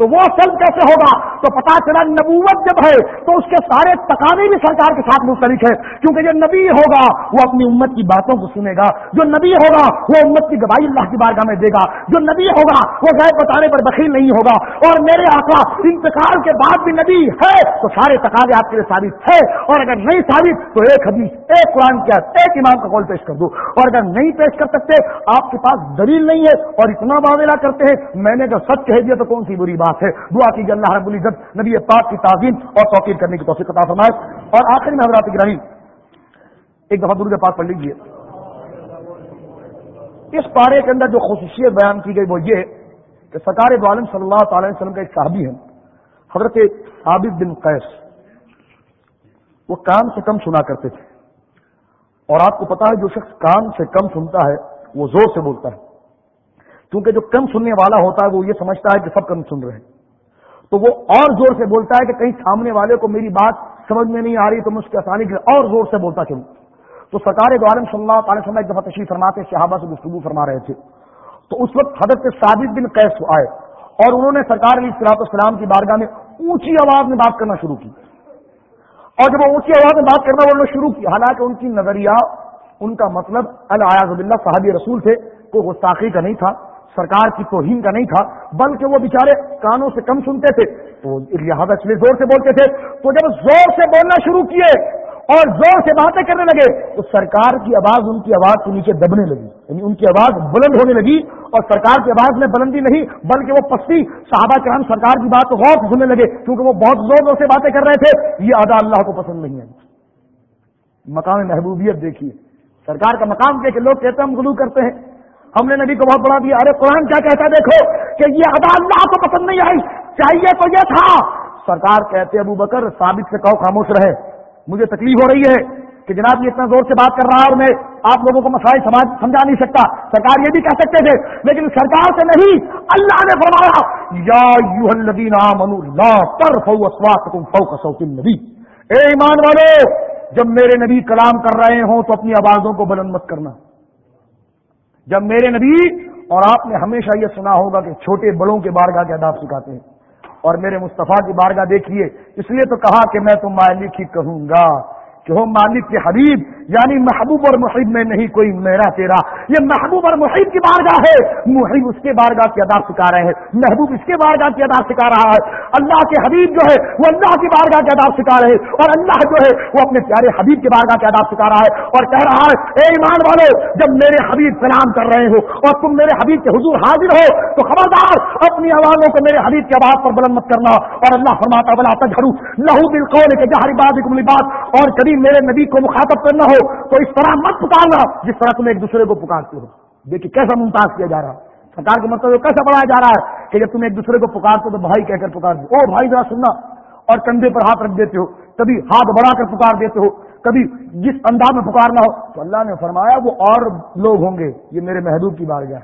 تو وہ سب کیسے ہوگا؟ تو پتا چلا نبوت جب ہے، تو اس کے سارے تقاضے بھی سرکار کے ساتھ مختلف ہے کیونکہ جو نبی ہوگا، وہ اپنی امت کی باتوں کو سنے گا۔ جو نبی ہوگا، وہ امت کی گواہی اللہ کی بارگاہ میں دے گا۔ جو نبی ہوگا، وہ غیر بتانے پر بخیل نہیں ہوگا۔ اور میرے آقا، انتقال کے بعد بھی نبی ہے، تو سارے تقاضے آپ کے لیے ثابت ہے اور اگر نہیں ثابت، تو ایک حدیث، ایک قرآن کیا ایک امام کا قول پیش کر دو۔ اور اگر نہیں پیش کر سکتے، آپ کے پاس دلیل نہیں ہے اور اتنا معاملہ کرتے ہیں، میں نے اگر سچ کہہ دیا تو کون سی بری بات؟ بات ہے دعا کیجیے اللہ رب العزت نبی پاک کی تعظیم اور توقیر کرنے کی توفیق عطا فرمائے۔ اور آخر میں حضرات گرامی، ایک دفعہ درود پاک پڑھ لیجیے اس پارے کے اندر جو خصوصیت بیان کی گئی وہ یہ کہ سرکار عالم صلی اللہ تعالی وسلم کا ایک صحابی ہے حضرت ثابت بن قیس۔ وہ کام سے کم سنا کرتے تھے۔ اور آپ کو پتا ہے جو شخص کام سے کم سنتا ہے، وہ زور سے بولتا ہے۔ کیونکہ جو کم سننے والا ہوتا ہے وہ یہ سمجھتا ہے کہ سب کم سن رہے ہیں۔ تو وہ اور زور سے بولتا ہے کہ کہیں سامنے والے کو میری بات سمجھ میں نہیں آ رہی تو میں اس کی آسانی کے اور زور سے بولتا چلوں۔ تو سرکار دوارم صلی اللہ تعالی وسلم ایک دفعہ تشریف فرماتے، صحابہ سے گفتگو فرما رہے تھے۔ تو اس وقت حضرت ثابت بن قیس آئے اور انہوں نے سرکار علی صلاحت السلام کی بارگاہ میں اونچی آواز میں بات کرنا شروع کی۔ اور جب وہ اونچی آواز میں بات کرنا انہوں نے شروع کی، حالانکہ ان کی نظریہ، ان کا مطلب الیاز اللہ صحابی رسول تھے، کوئی گستاخی کا نہیں تھا۔ سرکار کی توہین کا نہیں تھا، بلکہ وہ بیچارے کانوں سے کم سنتے تھے۔ تو لہٰذا چلے زور سے بولتے تھے۔ تو جب زور سے بولنا شروع کیے اور زور سے باتیں کرنے لگے، تو سرکار کی آواز ان کی آواز کے نیچے دبنے لگی۔ یعنی ان کی آواز بلند ہونے لگی اور سرکار کی آواز میں بلندی نہیں، بلکہ وہ پستی صحابہ کرام سرکار کی بات کو غور سننے لگے۔ کیونکہ وہ بہت زور زور سے باتیں کر رہے تھے، یہ ادا اللہ کو پسند نہیں ہے۔ مقام محبوبیت دیکھیے۔ سرکار کا مقام دیکھ لوگ کہتے ہیں، ہم گلو کرتے ہیں۔ ہم نے نبی کو بہت بڑا دیا۔ ارے قرآن کیا کہتا دیکھو کہ یہ ادا اللہ کو پسند نہیں آئی۔ چاہیے تو یہ تھا۔ سرکار کہتے ابو بکر، ثابت سے کہو خاموش رہے۔ مجھے تکلیف ہو رہی ہے کہ جناب یہ اتنا زور سے بات کر رہا ہے اور میں آپ لوگوں کو مسائل سمجھا نہیں سکتا۔ سرکار یہ بھی کہہ سکتے تھے، لیکن سرکار سے نہیں، اللہ نے فرمایا، یا یو الدین لا فوق نبی اے ایمان والے جب میرے نبی کلام کر رہے ہوں تو اپنی آوازوں کو بلند مت کرنا۔ جب میرے نبی اور آپ نے ہمیشہ یہ سنا ہوگا کہ چھوٹے بڑوں کے بارگاہ کے آداب سکھاتے ہیں اور میرے مصطفیٰ کی بارگاہ دیکھیے، اس لیے تو کہا کہ میں تو مالک کی کہوں گا۔ کہ ہو مالک کے حبیب یعنی محبوب اور محب میں نہیں کوئی میرا تیرا۔ یہ محبوب اور محب کی بارگاہ ہے۔ محب اس کے بارگاہ کی ادا سکھا رہے ہیں۔ محبوب اس کے بارگاہ کی ادا سکھا رہا ہے۔ اللہ کے حبیب جو ہے، وہ اللہ کی بارگاہ کی ادا سکھا رہے ہیں۔ اور اللہ جو ہے، وہ اپنے پیارے حبیب کے بارگاہ کی ادا سکھا رہا ہے۔ اور کہہ رہا ہے، اے ایمان والے جب میرے حبیب سلام کر رہے ہو اور تم میرے حبیب کے حضور حاضر ہو، تو خبردار، اپنی آوازوں کو میرے حبیب کے آواز پر بلند مت کرنا۔ اور اللہ فرماتا بلا تجھرو لہو دل کو جہری بات بات اور کبھی میرے نبی کو مخاطب کرنا ہو تو اس طرح مت پکارنا جس طرح تم ایک دوسرے کو پکارتے ہو۔ دیکھیے کیسا ممتاز کیا جا رہا ہے۔ سرکار کا مطلب کیسا بڑھایا جا رہا ہے کہ جب تم ایک دوسرے کو پکارتے ہو تو بھائی کہہ کر پکار دو او بھائی ذرا سننا۔ اور کندھے پر ہاتھ رکھ دیتے ہو۔ کبھی ہاتھ بڑھا کر پکار دیتے ہو۔ کبھی جس انداز میں پکارنا ہو۔ تو اللہ نے فرمایا وہ اور لوگ ہوں گے۔ یہ میرے محبوب کی بار گیا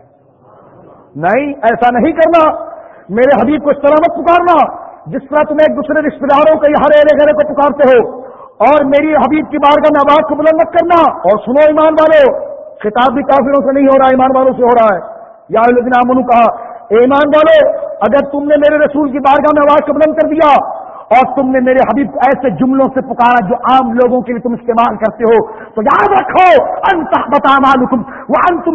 نہیں، ایسا نہیں کرنا۔ میرے حبیب کو اس طرح مت پکارنا۔ جس طرح تم ایک دوسرے رشتے داروں کے ہر ایرے گھرے کو پکارتے ہو۔ اور میری حبیب کی بارگاہ میں آواز کو بلند مت کرنا اور سنو ایمان والو، خطاب بھی کافروں سے نہیں ہو رہا، ایمان والوں سے ہو رہا ہے۔ یا لیکن امن کہا ایمان والو، اگر تم نے میرے رسول کی بارگاہ میں آواز کو بلند کر دیا اور تم نے میرے حبیب کو ایسے جملوں سے پکارا جو عام لوگوں کے لیے تم استعمال کرتے ہو، تو یاد رکھو انت بتا وہ ان تم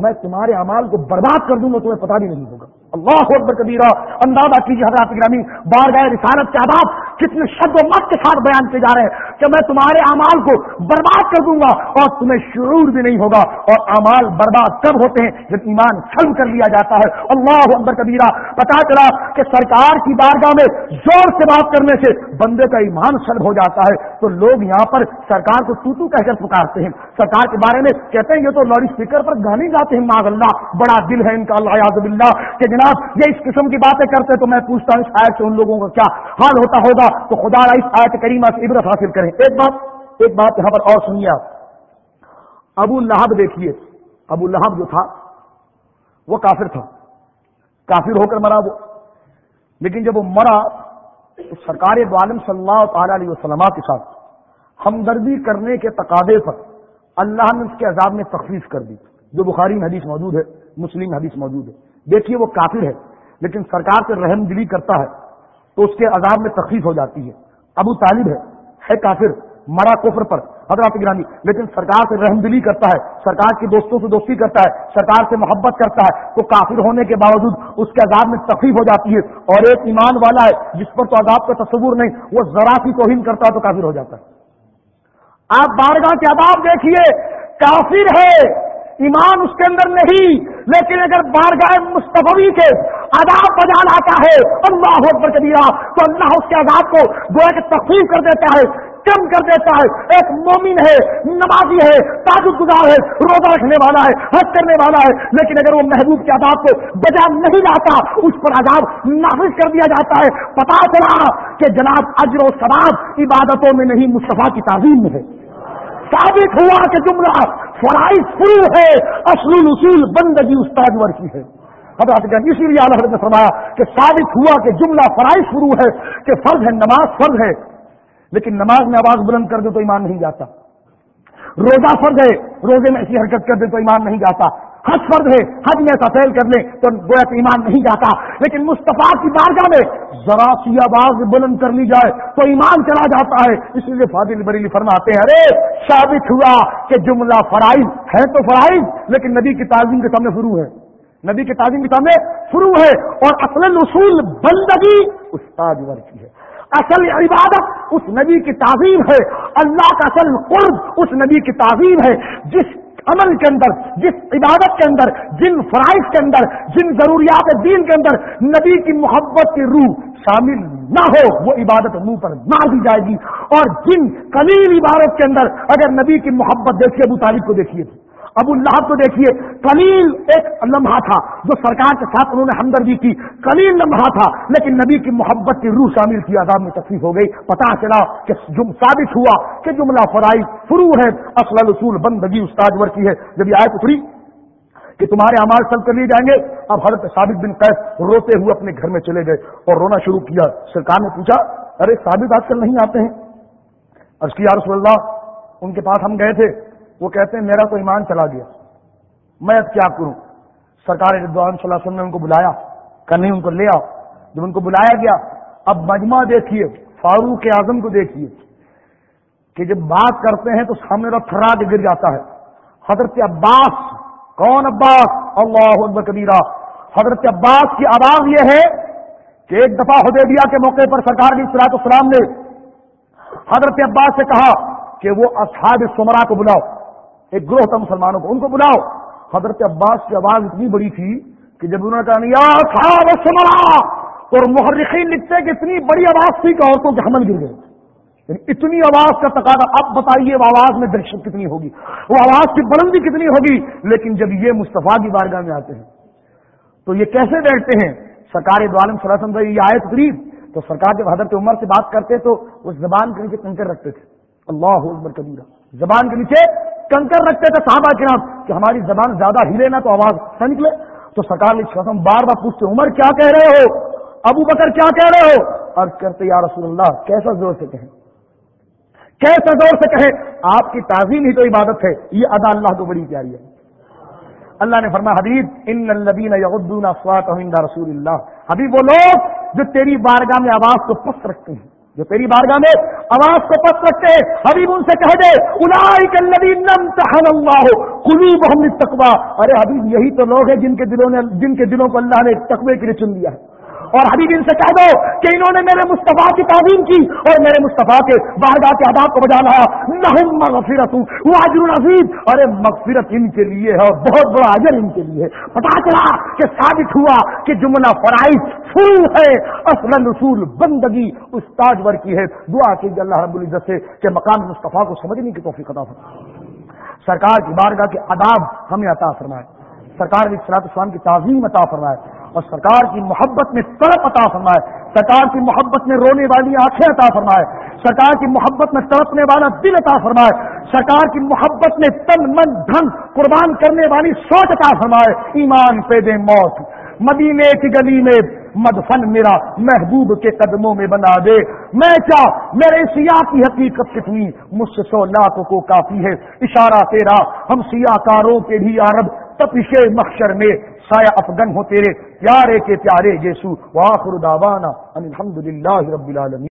میں تمہارے امال کو برباد کر دوں گا، تمہیں پتا بھی نہیں ہوگا۔ اللہ اکبر کبیرہ، اندازہ کیجیے حضرات گرامی بار گئے رسالت کے آداب کتنے شد و مت کے ساتھ بیان کیے جا رہے ہیں کہ میں تمہارے امال کو برباد کر دوں گا اور تمہیں شعور بھی نہیں ہوگا اور امال برباد کب ہوتے ہیں جب ایمان سلب کر لیا جاتا ہے۔ اللہ اکبر کبیرہ پتا چلا کہ سرکار کی بارگاہ میں زور سے بات کرنے سے بندے کا ایمان سلب ہو جاتا ہے۔ تو لوگ یہاں پر سرکار کو ٹوٹو کہہ کر پکارتے ہیں۔ سرکار کے بارے میں کہتے ہیں، یہ تو لاؤڈ اسپیکر پر گانے گاتے ہیں ماغ اللہ، بڑا دل ہے ان کا اللہ اللہ کہ جناب، یہ اس قسم کی باتیں کرتے تو میں پوچھتا ہوں اس آیت سے ان لوگوں کا کیا حال ہوتا ہوگا؟ تو خدا اس آیت کریمہ سے عبرت حاصل کریں۔ ایک بات ایک بات یہاں پر اور سنیے ابو لہب دیکھیے۔ ابو لہب جو تھا، وہ کافر تھا۔ کافر ہو کر مرا وہ۔ لیکن جب وہ مرا، تو سرکار عالم صلی اللہ تعالی علیہ وسلم کے ساتھ ہمدردی کرنے کے تقاضے پر اللہ نے اس کے عذاب میں تخفیف کر دی۔ جو بخاری میں حدیث موجود ہے، مسلم حدیث موجود ہے۔ دیکھیے وہ کافر ہے، لیکن سرکار سے رحم دلی کرتا ہے۔ تو اس کے عذاب میں تخلیف ہو جاتی ہے۔ ابو طالب ہے ہے کافر، مرا کفر پر، حضرات گرانی لیکن سرکار سے رحم دلی کرتا ہے، سرکار کے دوستوں سے دوستی کرتا ہے، سرکار سے محبت کرتا ہے۔ تو کافر ہونے کے باوجود اس کے عذاب میں تکلیف ہو جاتی ہے۔ اور ایک ایمان والا ہے، جس پر تو عذاب کا تصور نہیں، وہ ذرا سی توہین کرتا ہے تو کافر ہو جاتا ہے۔ آپ بارگاہ کے عذاب دیکھیے، کافر ہے۔ ایمان اس کے اندر نہیں، لیکن اگر بارگاہ مستفی کے عذاب بجا لاتا ہے، اللہ پر دیا تو اللہ اس کے عذاب کو گویا کہ تقسیم کر دیتا ہے کم کر دیتا ہے۔ ایک مومن ہے، نمازی ہے تاجد گزار ہے، روزہ رکھنے والا ہے، حج کرنے والا ہے، لیکن اگر وہ محبوب کے عذاب کو بجا نہیں جاتا اس پر عذاب نافذ کر دیا جاتا ہے۔ پتا چلا کہ جناب اجر و ثواب عبادتوں میں نہیں، مصطفیٰ کی تعظیم میں ہے۔ ثابت ہوا کہ جملہ فرائض فرو ہے، اصل اصول بندگی استاد ور کی ہے۔ حضرت اسی لیے حضرت نے فرمایا کہ ثابت ہوا کہ جملہ فرائض فرو ہے، کہ فرض ہے، نماز فرض ہے۔ لیکن نماز میں آواز بلند کر دے تو ایمان نہیں جاتا۔ روزہ فرض ہے، روزے میں ایسی حرکت کر دے تو ایمان نہیں جاتا۔ حج فرض ہے، حج میں ایسا فیل کر لیں تو گویا کہ ایمان نہیں جاتا۔ لیکن مصطفیٰ کی بارگاہ میں ذرا سی آواز بلند کر لی جائے تو ایمان چلا جاتا ہے۔ اس لیے فاضل بریلی فرماتے ہیں، ارے، ثابت ہوا کہ جملہ فرائض ہے تو فرائض، لیکن نبی کی تعظیم کے سامنے شروع ہے۔ نبی کی تعظیم کے سامنے شروع ہے اور اصل اصول بندگی استاد کی ہے۔ اصل عبادت اس نبی کی تعظیم ہے۔ اللہ کا اصل قرب اس نبی کی تعظیم ہے، جس عمل کے اندر، جس عبادت کے اندر، جن فرائض کے اندر، جن ضروریات دین کے اندر نبی کی محبت کی روح شامل نہ ہو، وہ عبادت منہ پر مار دی جائے گی۔ اور جن قلیل عبادت کے اندر، اگر نبی کی محبت دیکھیے، ابو طالب کو دیکھیے۔ ابو اللہ کو دیکھیے، کلیل ایک لمحہ تھا جو سرکار کے ساتھ انہوں نے ہمدردی کی۔ کلیل لمحہ تھا، لیکن نبی کی محبت کی روح شامل کی عذاب میں تکلیف ہو گئی۔ پتا چلا کہ جم ثابت ہوا کہ جملہ فرائی فرو ہے، اصل اصول بندگی استاد ور کی ہے۔ جب یہ آئے اتری کہ تمہارے امال سل کر لیے جائیں گے، اب حضرت ثابت بن قیس روتے ہوئے اپنے گھر میں چلے گئے اور رونا شروع کیا۔ سرکار نے پوچھا، ارے ثابت آج کل نہیں آتے ہیں؟ ارض کی رسول اللہ، ان کے پاس ہم گئے تھے۔ وہ کہتے ہیں میرا تو ایمان چلا گیا۔ میں اب کیا کروں؟ سرکار ردوان صلی اللہ علیہ وسلم نے ان کو بلایا نہیں ان کو لے آؤ۔ جب ان کو بلایا گیا، اب مجمع دیکھیے، فاروق اعظم کو دیکھیے کہ جب بات کرتے ہیں تو سامنے تھرا کے گر جاتا ہے۔ حضرت عباس، کون عباس؟ اللہ کبیرہ۔ حضرت عباس کی آواز یہ ہے کہ ایک دفعہ حدیبیہ کے موقع پر سرکار کی سراط اسلام نے حضرت عباس سے کہا کہ وہ اصحاب سمرا کو بلاؤ۔ ایک گروہ تھا مسلمانوں کو، ان کو بلاؤ۔ حضرت عباس کی آواز اتنی بڑی تھی کہ جب انہوں نے کہا سمرا اور محرقین لکھتے کہ اتنی بڑی آواز تھی کہ عورتوں کے حمل گر گئے۔ یعنی اتنی آواز کا تقاضا، اب بتائیے وہ آواز میں دہشت کتنی ہوگی؟ وہ آواز کی بلندی کتنی ہوگی؟ لیکن جب یہ مصطفیٰ کی بارگاہ میں آتے ہیں، تو یہ کیسے بیٹھتے ہیں؟ سرکار دعالم صلی اللہ علیہ وسلم یہ آئے قریب۔ تو سرکار جب حضرت عمر سے بات کرتے تو اس زبان کے نیچے کنکر رکھتے تھے۔ اللہ عمر کبیرہ۔ زبان کے نیچے کنکر رکھتے تھے صحابہ کے نام کہ ہماری زبان زیادہ ہلے نہ تو آواز نہ نکلے۔ تو سرکار نے قسم بار بار پوچھتے، عمر کیا کہہ رہے ہو؟ ابو بکر کیا کہہ رہے ہو؟ اور کرتے، یا رسول اللہ، کیسا زور سے کہیں؟ کیسے زور سے کہے آپ کی تعظیم ہی تو عبادت ہے، یہ ادا اللہ کو بڑی پیاری ہے۔ اللہ نے فرما حبیب، ان الدین یغدون سوات رسول اللہ۔ حبیب، وہ لوگ جو تیری بارگاہ میں آواز کو پست رکھتے ہیں۔ جو تیری بارگاہ میں آواز کو پس رکھتے ہیں، حبیب ان سے کہہ دے اللہ کلو محمد تقوا ارے حبیب، یہی تو لوگ ہیں جن کے دلوں نے جن کے دلوں کو اللہ نے تقوی کے لیے چن لیا ہے۔ اور حبیب ان سے کہہ دو کہ انہوں نے میرے مصطفیٰ کی تعظیم کی اور میرے مصطفیٰ کے بارگاہ کے آداب کو بجا لایا نہ مغفرت ہوں وہ اجر عزیز ارے مغفرت ان کے لیے ہے اور بہت بڑا اجر ان کے لیے پتا چلا کہ ثابت ہوا کہ جملہ فرائض فل ہے۔ اصل رسول بندگی استاج ور کی ہے۔ دعا کی اللہ رب العزت سے کہ مقام مصطفیٰ کو سمجھنے کی توفیق عطا فرمائے۔ سرکار کی بارگاہ کے آداب ہمیں عطا فرمائے۔ سرکار کی صلاح اسلام کی تعظیم عطا فرمائے۔ اور سرکار کی محبت میں تڑپ عطا فرمائے، سرکار کی محبت میں رونے والی آنکھیں عطا فرمائے، سرکار کی محبت میں تڑپنے والا دل عطا فرمائے، سرکار کی محبت میں تن من دھن قربان کرنے والی سوچ عطا فرمائے، ایمان پہ دے موت، مدینے کی گلی میں مدفن میرا محبوب کے قدموں میں بنا دے۔ میں کیا؟ میرے سیاہ کی حقیقت کتنی مجھ سے سو لاکھوں کو کافی ہے، اشارہ تیرا، ہم سیاہ کاروں کے بھی عرب تپش مخشر میں سایہ افغن ہو تیرے پیارے کے پیارے یسو واخر دعوانا الحمد للہ رب العالمین۔